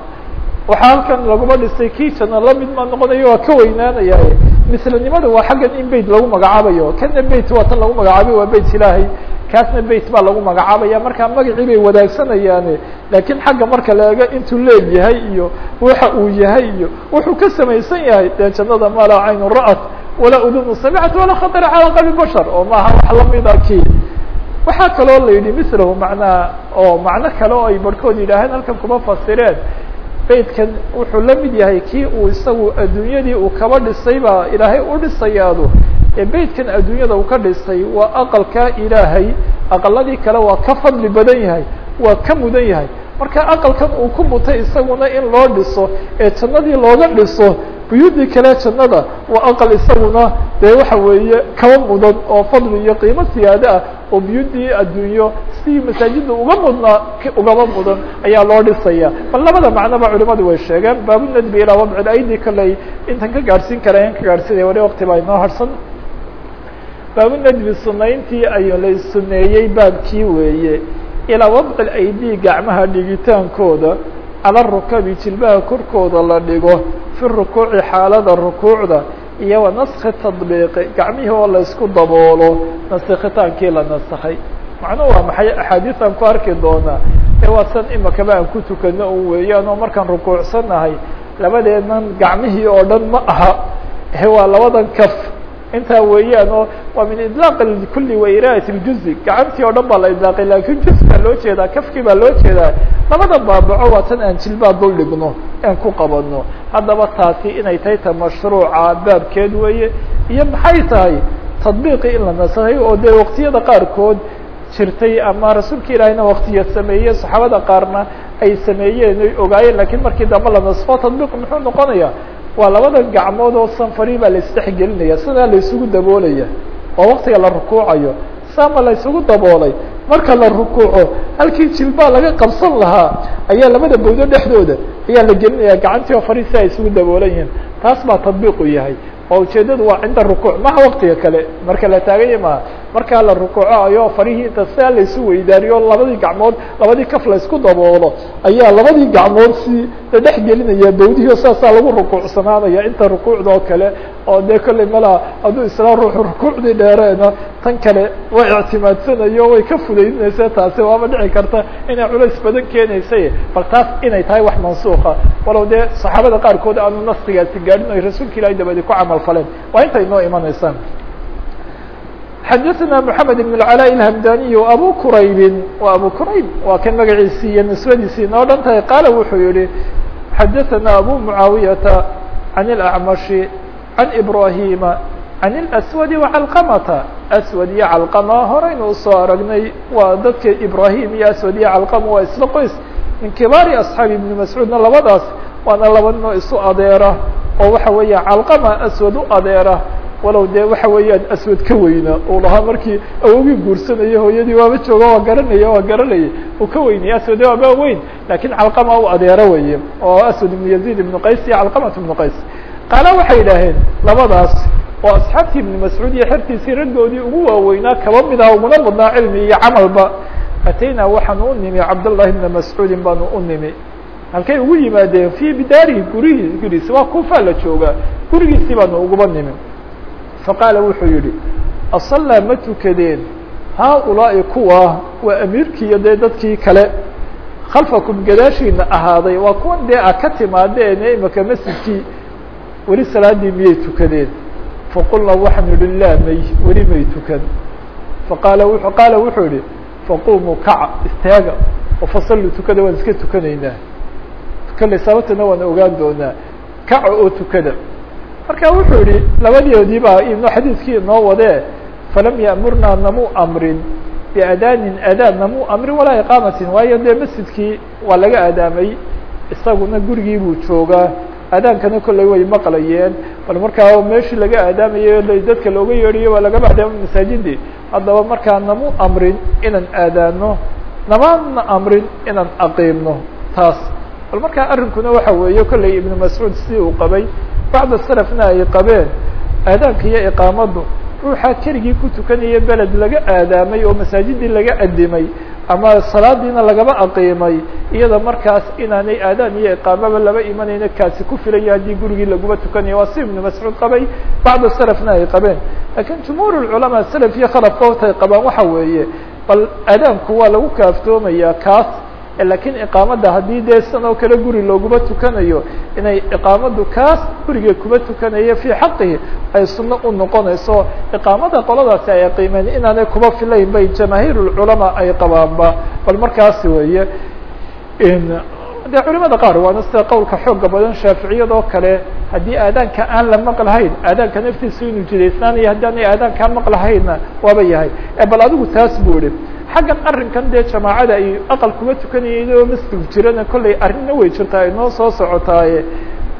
waxaa halkan laguma dhisay janno la mid ma noqonayo waa ka weynaanaya. Mislanimada waa xaggan in beyt lagu magacaabayo. Kana beyt waa tan lagu magacaabayo waa beyt ilaahay. Kaasna beyt baa lagu magacaabaya. Markaa magacii bay wadaagsanayaan. Laakiin xagga marka la ego intuu leeg yahay iyo waxa uu yahay iyo wuxuu ka samaysan yahay dee jannada ma laa caynu ra'at walaa udunu samicat walaa khatara calaa qalbi bashar. Oo maaha wax lamida ki waxaa kaloo la yidhi milahu oo macno kale oo ay barhkood yidhaaheen halkan kuma fasireen beytkan wuxuu la mid yahay kii uu isagu adduunyadii uu kaba dhisay baa ilaahay u dhisayaado ee beytkan adduunyada uu ka dhisay waa aqalka ilaahay aqaladii kale waa ka fadli badan yahay waa ka mudan yahay. Marka aqalkan uu ku mutay isaguna in loo dhiso ee jannadii looga dhiso buyuudii kale jannada waa aqal isaguna dee waxa weeye kaba mudan oo fadli iyo qiimo siyaado ah oo buyuudii adduunyo sidii masaajida uga mudnaa ugaba mudan ayaa loo dhisaya. Bal labada macnoba culimadu way sheegeen. Baabunadbi ilaa wadci aidi kaley intan ka gaadhsiin kara ka gaadhsiinaya wali wakti baa inoo harsan. Baabunadbi sunayntii ay la suneeyey baabkii weeye. Ilaa wadci aidi gacmaha dhigitaankooda cala rukabi jilbaha korkooda la dhigo fi rukuuci xaalada rukuucda iyo wa naski tadbiiqi gacmihii oo la isku daboolo nasikitaankii la nasakhay macnuhu waa maxay axaadiisaan ku arki doonaa? Ee waa san imakaba aan ku tukano un weeyaan oo markaan rukuucsanahay labadeennan gacmihii oo dhan ma aha. Waa labadan kaf intaa weeyaan oo waa min idlaaq kuli wa iraayat ljuzi. Gacantii oo dhan baa la idlaaqay laakiin juz baa loo jeedaa kafkii baa loo jeedaa. Labada baabaco waa tan aan jilbaa dul dhigno aan ku qabano haddaba taasi inay tahay ta mashruuca baabkeed weeye. Iyo maxay tahay? Tadbiiqii in la nasakhay oo dee waqtiyada qaarkood jirtay ama rasuulka ilaahayna waktiya sameeyey saxaabada qaarna ay sameeyeen ay ogaayeen lakiin markii dambe la nasfo tadbiiq muxuu noqonaya waa labada gacmood oo sanfari baa la isdhexgelinaya sidaa la isugu daboolaya oo waktiga la rukuucayo. Saama la isugu daboolay marka la rukuuco halkii jilbaa laga qabsan lahaa ayaa labada bawdo dhexdooda ayaa la gelinaya gacantii oo fari si ay isugu daboolan yihiin. Taas baa tadbiiqu yahay. Oo ujeedadu waa cinda rukuuc maha waktiga kale? Marka la taaganya maha markaa la rukuuco ayo farihii inta siaa laysu weydaariyo labadii gacmood labadii kaf laysku daboolo ayaa labadii gacmood si dhex gelinaya bawdihio saasaa lagu rukuucsanaanaya. Inta rukuucda oo kale oo dee kolley malaa hadduu isla ruuxu rukuucdii dheereena tan kale way ictimaadsanayo way ka fudaydinaysa taasi waaba dhici karta inay culays badan keenaysay bal taas inay tahay wax mansuuka walow dee saxaabada qaarkood aanu nastigaasi gaadhin ay rasuulka ilahi dabadi ku camal faleen waa intay noo imanaysaan xadaثna mحamed بن العلاء الhmdaniي abu quraybi wa abu qurayb waa kan magaciisii iyo nisbadiisii noo dhan tahay qaala wuxuu yihi xadaثna abu muعaawiyaةa عan الأعmaشhi عan إbrahima عan الأswad وcalqamata aswad iyo calqama horeynu usoo aragnay waa dadka ibrahim iyo aswad iyo calqama waa isla qoys min kibaari aصxaabi iبni mascuudna labadaas waana laba noo isu adeera oo waxa weeya calqama aswad u adeera walow dee waxa weeyaan aswad ka weyna uu lahaa markii awogii guursanaya hooyadii waaba jooga waa garanaya waa garanayay uu ka weynaya aswad waaba weyn. Lakin calqama u adeero weye oo aswad ibnu yaziid ibnu qays iyo calqamat ibnu qays. Qaala waxay idhaaheen labadaas oo asxaabtii ibnu mascuud iyo xertiisii raggoodii ugu waaweynaa kaba mid ah uguna mudnaa cilmi iyo camalba. Ataynaa waxaanu u nimi cabdالlahi bna mascuudin baanu u nimi. Halkay ugu yimaadeen fi bidaarihi gurihii gurigiisi waa kuufaa la joogaa gurigiisii baanu uguba nimi faqaala wuxuu yihi asallaa ma tukadeen? Haaulaa'i kuwa waa amiirkiiyo dee dadkii kale. Khalfakum gadaashiina ahaaday. Waa kuwan dee a ka timaadeene imaka masjidkii. Weli salaadii miyay tukadeen? Faqulnaa waxaan yihi laa may weli may tukan. Faqaala qaala wuxuu yihi faqumuu kaca istaaga. Oo fasallu tukada waan iska tukanaynaa. Tukale sababtana waan ogaan doonaa. Kaca oo tukada marka wuxuu yihi labadoodii baa ino xadiidkii inoo wadee falam ya'murnaa namuu amrin. Biadaanin adaan namuu amrin walaa iqaamatin waayo dee masjidkii waa laga adaamay isaguna gurigii buu joogaa. Adaankana kolley way maqlayeen. Bal markaa meeshii laga aadaamayo dadka looga yeedhayo waa lagaba adaamo masaajidii. Haddaba markaa namu amrin inaan aadaano namaana amrin inaan aqiimno taas. Bal markaa arrinkuna waxa weeye kolley ibnu mascuud sidii uu qabay bacda salafna ay qabeen aadaanka iyo iqaamadu ruuxaa keligii ku tukanaya beled laga aadaamay oo masaajidii laga adimay ama salaadiina lagaba aqiimay iyada markaas inaanay aadaan iyo iqaamaba laba imanayna kaasi ku filaya haddii gurigii laguba tukanaya waa si ibnu mascuud qabay bacda salafna ay qabeen lakiin jumhuur culamaa salaf iyo khalafka horta ay qabaan waxa weeye bal aadaanku waa lagu kaaftoomaya kaas lakiin iqaamada haddii dee san oo kale guri looguma tukanayo inay iqaamadu kaas guriga kuma tukanayo fii xaqihi ay sunno u noqonayso. Iqaamada qoladaasi ay qiimeen inaanay kuba filayn bay jamaahiir culamaa ay qabaanba bal markaasi weeye de culimada qaar waana sida qowlka xooga badan shaaficiyada oo kale haddii aadaanka aan la maqlahayn aadaanka naftiisu inuu jidaysnaanayo haddii aanay aadaankaa maqlahaynna waaba yahay. Bal adigu taas buu ihi xaggan arrinkan dee jamaacada ay aqal kuma tukanayeen oo masjid jirana kollay arrinna way jirtaa ay noo soo socotaaye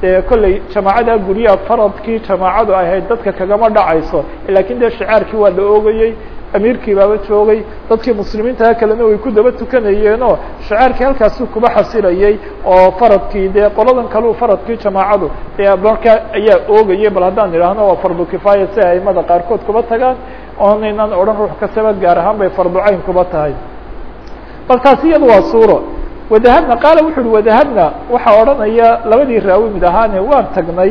dee kollay jamaacada guryaha faradkii jamaacadu ahayd dadka kagama dhacayso. Lakin dee shicaarkii waa la oogayey amiirkii baaba joogay dadkii muslimiintaa kalena way ku daba tukanayeenoo shicaarkii halkaasuu kuba xasilayey oo faradkii dee qoladan kaleu faradkii jamaacadu dee markaa ayaa oogayay bal haddaan idhaahno waa fardu kifaaya si aimada qaarkood kuba tagaan. Oonaynan odhan ruux kastaba gaar ahaan bay fardu cayn kuba tahay. Bal taasi iyada waa suuro wadahabna qaala wuxu uhi wadahabna waxaa odhanaya labadii raawi mid ahaane waan tagnay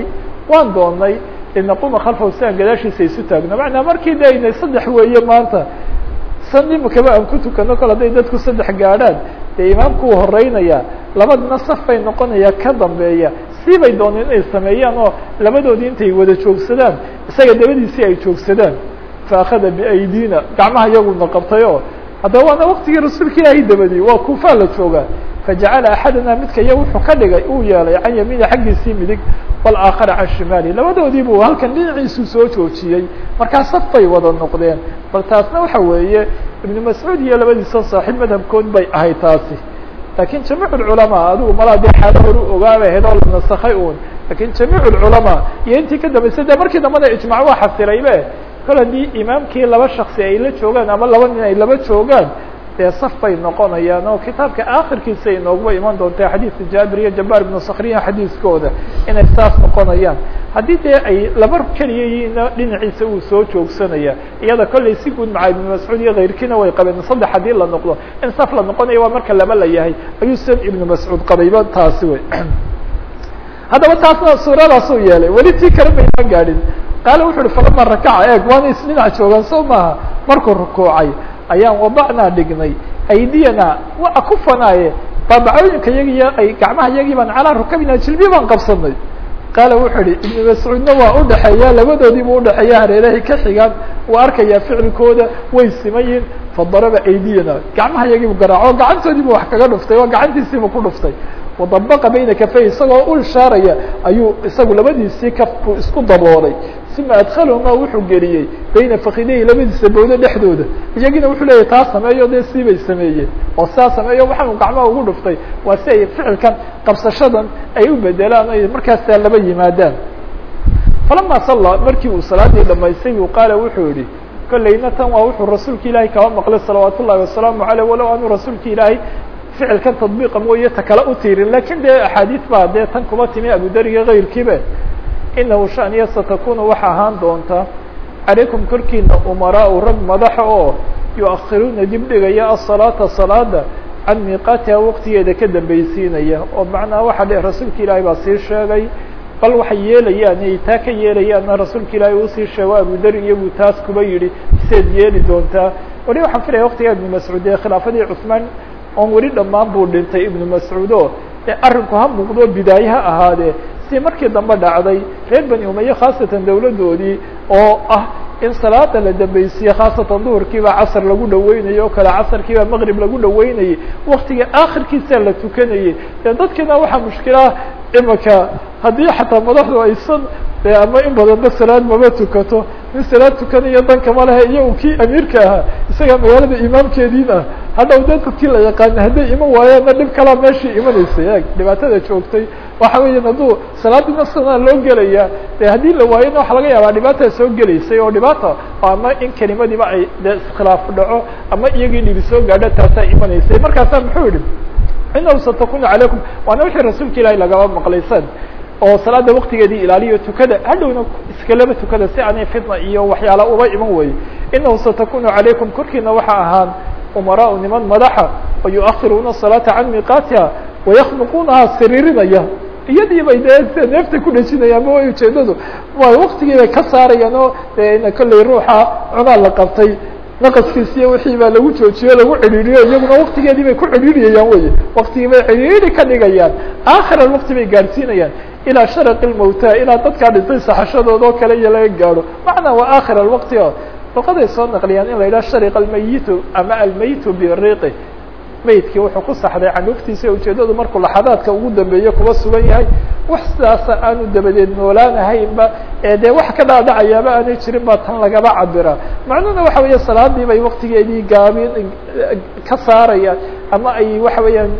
waan doonay linaquma khalfahu si aan gadaashiisa isu taagno macnaa markii de aynay saddex weeye maanta san imakaba aan ku tukano kol hadday dadku saddex gaadhaan dee imaamku uu horeynaya labadna saf bay noqonaya ka dambeeya sii bay dooneen inay sameeyaan oo labadoodii intay wada joogsadaan isaga dabadiisii ay joogsadaan. Fa akhada biaydina gacmaha iyaguna qabtay oo haddaba waana waktigii rasuulka ilaahay dabadiyey waa kuufaa la joogaa. Fajacala axadana midka iya wuxuu ka dhigay uu yeelay can yamiini xaggiisii midig wاlaakhara can shimaali. Labadoodii buu halkan dhinaciisu soo joojiyey. Markaa saf bay wada noqdeen. Bal taasna waxa weeye ibnu mascuud iyo labadiisa saaxiib madhabkood bay ahayd taasi. Lakiin jamiic culamaa adigu malaa dee xaalo horu ogaabay ahayd oo la nasakay un lakiin jamiic culamaa iyo intii ka dambeysay de markii dambana ijmac waa xasilaybe kol haddii imaamkii laba shaksi ay la joogaan ama laba nin ay laba joogaan dee saf bay noqonayaan oo kitaabka akhirkiisa ay nooguba iman doontaa xadiidka jaabir iyo jabaar ibnu sakriya xadiiskooda inay saas noqonayaan. Haddii dee ay laba keliya yihiinna dhinaciisa uu soo joogsanaya iyada kollay si guud maca ibnu mascuud iyo kayrkiina way qabeen saddex haddii la noqdo in saf la noqonayo waa marka laba la yahay ayuu san ibnu mascuud qabayba taasi wey haddaba taasna suuradaasuu yeelay weli tii kale mayma gaadhin qaala wuxu uhi falama rakaca eeg waana isdhinac joogaan soo maaha. Markuu rukuucay ayaan wadacnaa dhignay aydiyana waa ku fanaaye baabacooyinka yagiyo ay gacmaha yagii baan calaa rukabina jilbi baan qabsanay. Qaala wuxuu ihi ibnu mascuudna waa udhaxeeya labadoodiibu udhaxeeya hareerahay ka xigaan waa arkayaa ficilkooda way simayiin. Fadaraba aydiyana gacmaha yagiibu garaaco gacantoodiibu wax kaga dhuftay oo gacantiisiibu ku dhuftay. Wadabaqa bayna kafey isagoo u ishaaraya ayuu isagu labadiisii kafku isku daboolay uma adkhalahuma wuxuu geliyey bayna fakidehi labadiisa bowdo dhexdooda iyagina wuxuu leeyahy taa sameeyo dee siibay sameeyeen oo saa sameeyo waxaanu gacmaha ugu dhuftay waa si ay ficilkan qabsashadan ay u bedelaan ay markaasaa laba yimaadaan falama salla markii uu salaadii dhamaystay buu qaala wuxuu yihi kollayna waa wuxuu rasuulka ilaahay kaba maqlay salawaat wasalaamu aleyh walow aanu rasuulka ilaahay ficilkan tadbiiqa mooye kale u tiirin laakiin dee axaadiis baa dee tan kuma timi abudariga kayrkiibe inahu shaniya satakunu waxa ahaan doonta calaykum korkiina umaraau rag madaxa oo yu-akhiruuna dib dhigaya asalaata salaada can miiqaatiha waqtigeeda ka dambaysiinaya oo macnaha waxa dhe rasuulka ilaahay baa sii sheegay bal waxay yeelayaan ay taa ka yeelayaanna rasuulka ilaahay uusii sheego abudari iyagu taas kuba yidhi seed yeeli doontaa wali waxaan filaya waqtiga ibnu mascuud ee khilaafadii cusmaan oon weli dhammaan buu dhintay ibnu mascuud ee arrinku ha muuqdo bidaaye ha ahaadee. Si markii dambe dhacday reer bani umaye khaasatan dawladdoodii oo ah in salaada la dambaysiye khaasatan duhurkiibaa casar lagu dhaweynayo o kale casarkiibaa maqrib lagu dhaweynayay waktiga akhirkiisaa la tukanayay dee dadkiina waxaa mushkilaah imika haddii xataa madaxdu aysan de ama in badanba salaad maba tukato nin salaad tukanayo dankama lehe iyo kii amiirka ahaa isagaa magaalada imaamkeediin ah hadhaw dee dadkii la yaqaana hadday iman waayaanna dhib kalaa meeshii imanaysay dhibaatada joogtay. Waxa weeyaan hadduu salaadii nafsana loo gelaya de haddii la waayona waxa laga yaabaa dhibaataa soo gelaysay oo dhibaata ama in kelimadiiba ay de iskhilaaf dhaco ama iyagii dhibi soo gaadho taasaa imanaysay. Markaasaa muxuu yihi inahu satakunu calaykum waana wixii rasuulka ilaahi lagaba maqlaysan oo salaada waktigeedii ilaaliyo tukada hadhowna iskalaba tukada si aanay fitna iyo waxyaala uba iman weye inahu satakunu calaykum korkiina waxa ahaan umaraau niman madaxa oo yu-akhiruuna salaata can miiqaatiha wayaknuquunaha siriirinaya. Iyadii neefta ku dhejinayaan ma way ujeedadu waay waktigii bay ka saarayaan oo de ruuxa cunaa la qabtay naqaskiisiyo wixii baa lagu joojiyo lagu cidhiiriyo iyaguna waktigeedii bay ku cidhiiriyayaan wey waktigii bay cidhiiri ka dhigayaan. Aakhir alwakti bay gaadhsiinayaan ilaa sharaqi lmawta ilaa dadkaa dhintay saxashadooda oo kale iyo laga gaadho macnaa waa aakhir alwakti o luqaday soo naqliyaan in la yidhaha shariq almayitu ama almaytu biriqi maydkii wuxuu ku saxday candhuftiisa ujeedadu markuu laxadaadka ugu dambeeye kuba sugan yahay wax sidaasa aanu dabadeed noolaanahaynba ee dee wax ka dhaadhacayaaba aanay jirin baa tan lagaba cabira macnuhuna waxa weeye salaadii bay waktigeedii gaabin ka saarayaan ama ay waxa weeyaan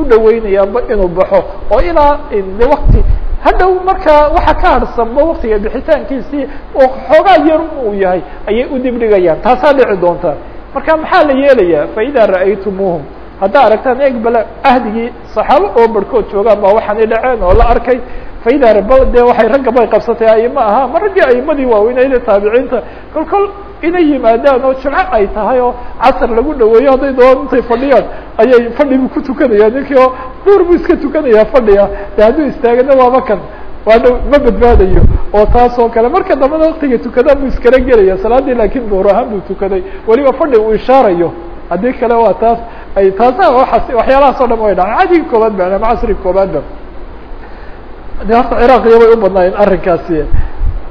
u dhaweynayaanba inuu baxo. Oo ilaa de wakti hadhow markaa waxa ka harsanba waktiga bixitaankiisii oo xoogaa yar uu yahay ayay u dibdhigayaan. Taasaa dhici doonta. Marka maxaa la yeelayaa? Faida ra'aytumuuhum haddaa aragtaan eeg bale ahdigii saxaabo oo barhkood joogaan baa waxaanay dhaceen oo la arkay. Faida raba dee waxay ragga bay qabsatay aima aha ma raggii aimadii waaweynayda taabiciinta. Kol kol inay yimaadaan oo jimco ay tahay oo casar lagu dhaweeyo hadday doon fadhiyaan ayay fadhigu ku tukanayaan. Ninkii oo duur buu iska tukanayaa fadhiga de hadduu istaagana waaba kan waa dhow ma badbaadayo. Oo taas oo kale marka dambana waktiga tukadaan buu iskala gelaya salaadii laakiin duur ahaan buu tukaday. Weliba fadhi uu ishaarayo. Haddii kale waa taas taasa waaas waxyaalahaas o dhan way dhacan cadigii koobaad ba ama casrigi koobaadba de horta ciraqiya bay u badnaayeen arrinkaasi.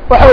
Waxa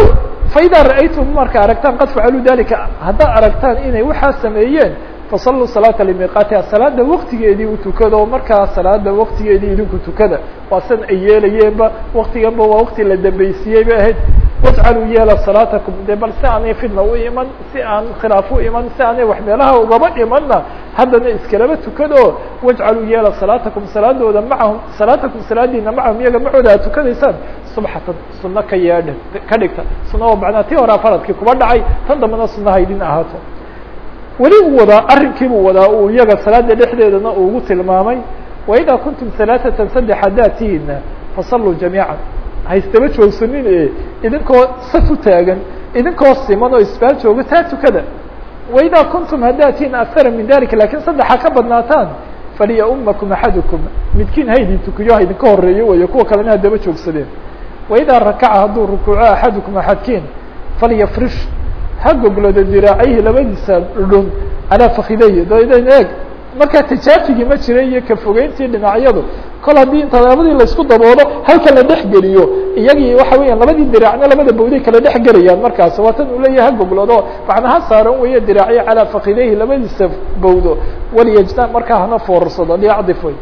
faida ra'aytum marka aragtaan qad facaluu dalika haddaad aragtaan inay waxaa sameeyeen fasaluu salaata limiiqaatiha salaada waktigeedii u tukada oo markaa salaada waktigeedii idinku tukada. Waa san ay yeelayeenba waktiganba waa wakti la dambaysiiyey bay ahayd wajcaluu yeela salaatakum de bal si aanay fitna u iman si aan khilaaf u iman si aanay wax meelaha ugaba imanna haddana iskalaba tukado wajcaluu yeela salaatakum salaadooda macahum salaatakum salaadiina macahum iyaga macooda aad tukanaysaan subxatan suno ka yeedha ka dhigta suno oo macnaa tii horaa faradkii kuba dhacay tan dambana sunaha idin ahaato weli uu wadaa arrinkiibuu wadaa uu iyaga salaada dhexdeedana uu ugu tilmaamay waidaa kuntum halaaثatan saddex haddaad tihiina fasalluu jamiica haystaba joogsanin e idinkoo saf u taagan idinkoo siman oo isbaal jooga taa tukada. Waidaa kuntum hadaatiin akara min dalika laakiin saddexa ka badnaataan faliya umakum axadukum. Midkiin haydin tukiyo ha idinka horeeyo wey kuwa kalena hadaba joogsadeen. Waidaa rakaca hadduu rukuuco axadukum axadkiin falyafrish ha goglado diraacayhi labadiisa dhun calaa fakidayhi daydan eeg markaa tajaafigii ma jira iyo ka fogeyntii dhinacyadu kol haddii inta labadii la isku daboolo halka la dhex geliyo iyagii waxa weeyaan labadii diraacna labada bawday kala dhex gelayaan markaas. Waa tan uu leeyahay ha goglado macnaha saaran weeye diraacyo calaa fakidayhi labadiisa bawdo walyajna markaa hana foorsado liyacdif way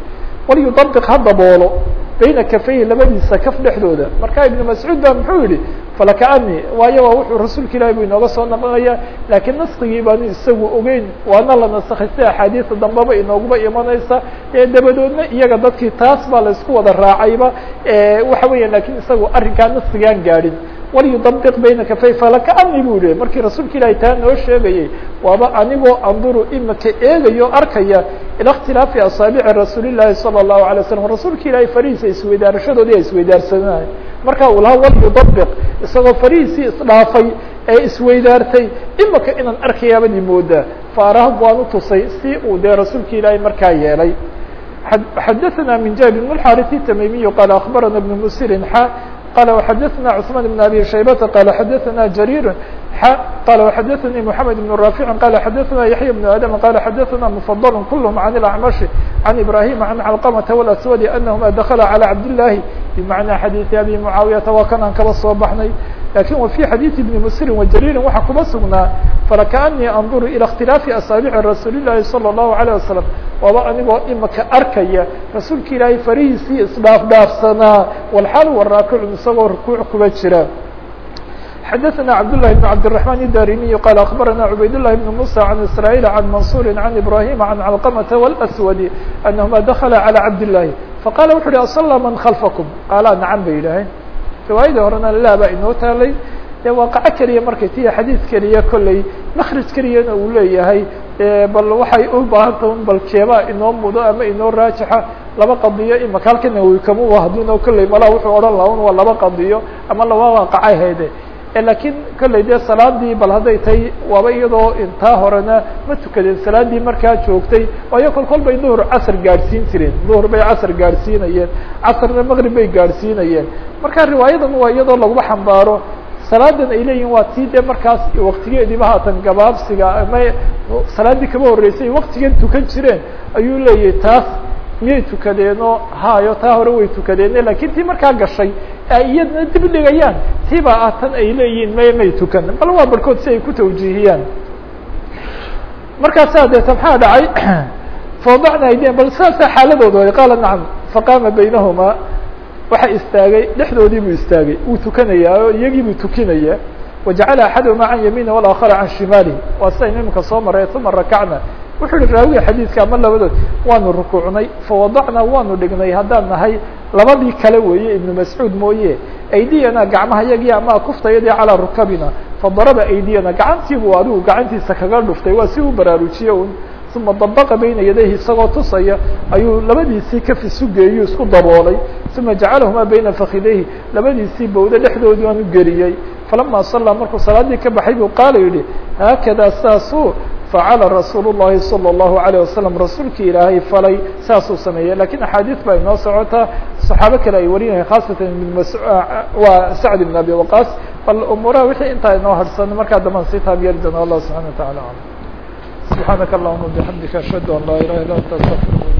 walyudabiq ha daboolo bayna kafayhi labadiisa kaf dhexdooda. Marka ibnu mascuud ba muxuu yihi falakaani waayo waa wuxuu rasuulka ilahi bu inooga soo naqlinaya laakiin naskigii baanu isagu ogeyn waana la nasakhay si axaadiisa dambeba inooguba imanaysa dabadoodna iyaga dadkii taas baa la isku wada raacayba waxa weya laakiin isagu arrinkaa naskigaan gaadhin walyudabiq bayna kafay falakaani bu yihi markii rasuulka ilahi taa noo sheegayay waaba anigoo anduru imika eegayo arkaya ila اkhtilaafi asaabici rasuuli llahi salى الlahu alay slam rasuulka ilahi farihiisa isweydaarashadoodii ay isweydaarsanay marka uu lahaa walyudabiq isagoo farihiisii isdhaafay ee isweydaartay imika inaan arkayaabadii moodaa faaraha waan utusay si uu dee rasuulka ilaahi markaa yeelay xadaثna min jabir بن الxاrث التmimiي qال aخbarana بن msiri x qال وxadaثna cثman بن abi shaybةa qال xadaثna jarيr x qال وxadaثnii محamed بن رافع qال xadaثna yaحyى بن adم qال xadaثna mفضل kulhm عن الأعmش عن إbrahيم عن cلqمة والأswd أنهma dkla عlى cabdاللahi بmaعنى xadيiث abi معaaوiyata waa kan aan kaba soo baxnay lakin wa في xadيiث بن msiri وjrيri waxaa kuma sugnaa falakaأنii anduru ilى اkhtilaafi asaabici rasuuli الlahi salى الlahu عalيه wasalam waaba anigoo imika arkaya rasuulka ilaahay farihiisii isdhaaf dhaafsanaa walxaal waraakicu isagoo rukuuc kuba jira xadaثna cabdاللahi بن cabdالرحمن الdarimiي qال aخbarana cubayd للhi بن muسى عan isrايل عan mansuri عan ibrahim عan cلqمة والأswd أnahma dakla عalى cabdالlahi faqala wuxu uhi aصlى man khalfakm qaala nacan bay yidhaaheen riwaayadii horena la baa inoo taalay dee waaqaco keliya markay tiya xadiid keliya kolley makraj keliyana uu leeyahay bal waxay u baahanta un bal keebaa inoo mudo ama inoo raajixa. Laba qadiyo imaka halka nawowi kama kolley malaa wuxuu odhan laha un waa laba qadiyo ama laba waaqaca hayde lakiin kolley dee salaadii bal hadday tahay waaba iyadoo intaa horena ma tukadeen salaadii markaa joogtay waayo kol kol bay duhur casr gaadhsiin jireen duhur bay casr gaadhsiinayeen casrna maqrib bay gaadhsiinayeen. Marka riwaayadan waa iyadoo laguma xambaaro salaadan ay leeyihiin waa tii dee markaas waktigeediiba haatan gabaabsiga ama salaaddii kama horreysay waktigan tukan jireen ayuu leeyahay taas miyay tukadeenoo? Hayo taa hore way tukadeene laakiin tii markaa gashay ay iyadna dib dhigayaan. Tii baa ah tan ay leeyihiin may may tukan bal waa barhkood si ay ku tawjiihiyaan. Markaasaa deeta maxaa dhacay? Fawadacna aydin bal saasaa xaaladooda way qaala nacam faqaama baynahumaa waxa istaagay dhexdoodii buu istaagay. Wuu tukanayaa oo iyagii buu tukinaya. Wajacala axadahuma can yamiini walaakara can shimaalihi. Waa sidaynu imika soo maray uma rakacna wuxuu yihi raawiga xadiidka ama labadood waanu rukuucnay fawadacnaa waanu dhignay haddaan nahay labadii kale weeye ibnu mascuud mooye aydiyana gacmaha yagii ama kuftayadii calaa rukabina fadaraba aydiyana gacantiibuu adigu gacantiisa kaga dhuftay waa si u baraarujiye un uma dabaqa bayna yadayhi isagoo tusaya ayuu labadiisii kafi sugeeyu isku daboolay uma jacalahumaa bayna fakidayhi labadiisii bawdo dhexdoodii aan u geliyey falama sallaa markuu salaadii ka baxay buu qaala yihi haakada saasuu facala rasuul الlahi salى الlahu عalيه wasalam rasuulki ilaahay falay saasuu sameeyey lakin axaadiis baa inoo socotaa صaxaabo kale ay warinayeen khaasatan waa sacd ibn abi waqas bal umuuraha wixii intaa inoo harsan markaa damban sii taabyeeri doona allah subحana wa taعala alam subحaanaka allahuma bxamdika ashhadu an laa ilaha illa anta astafir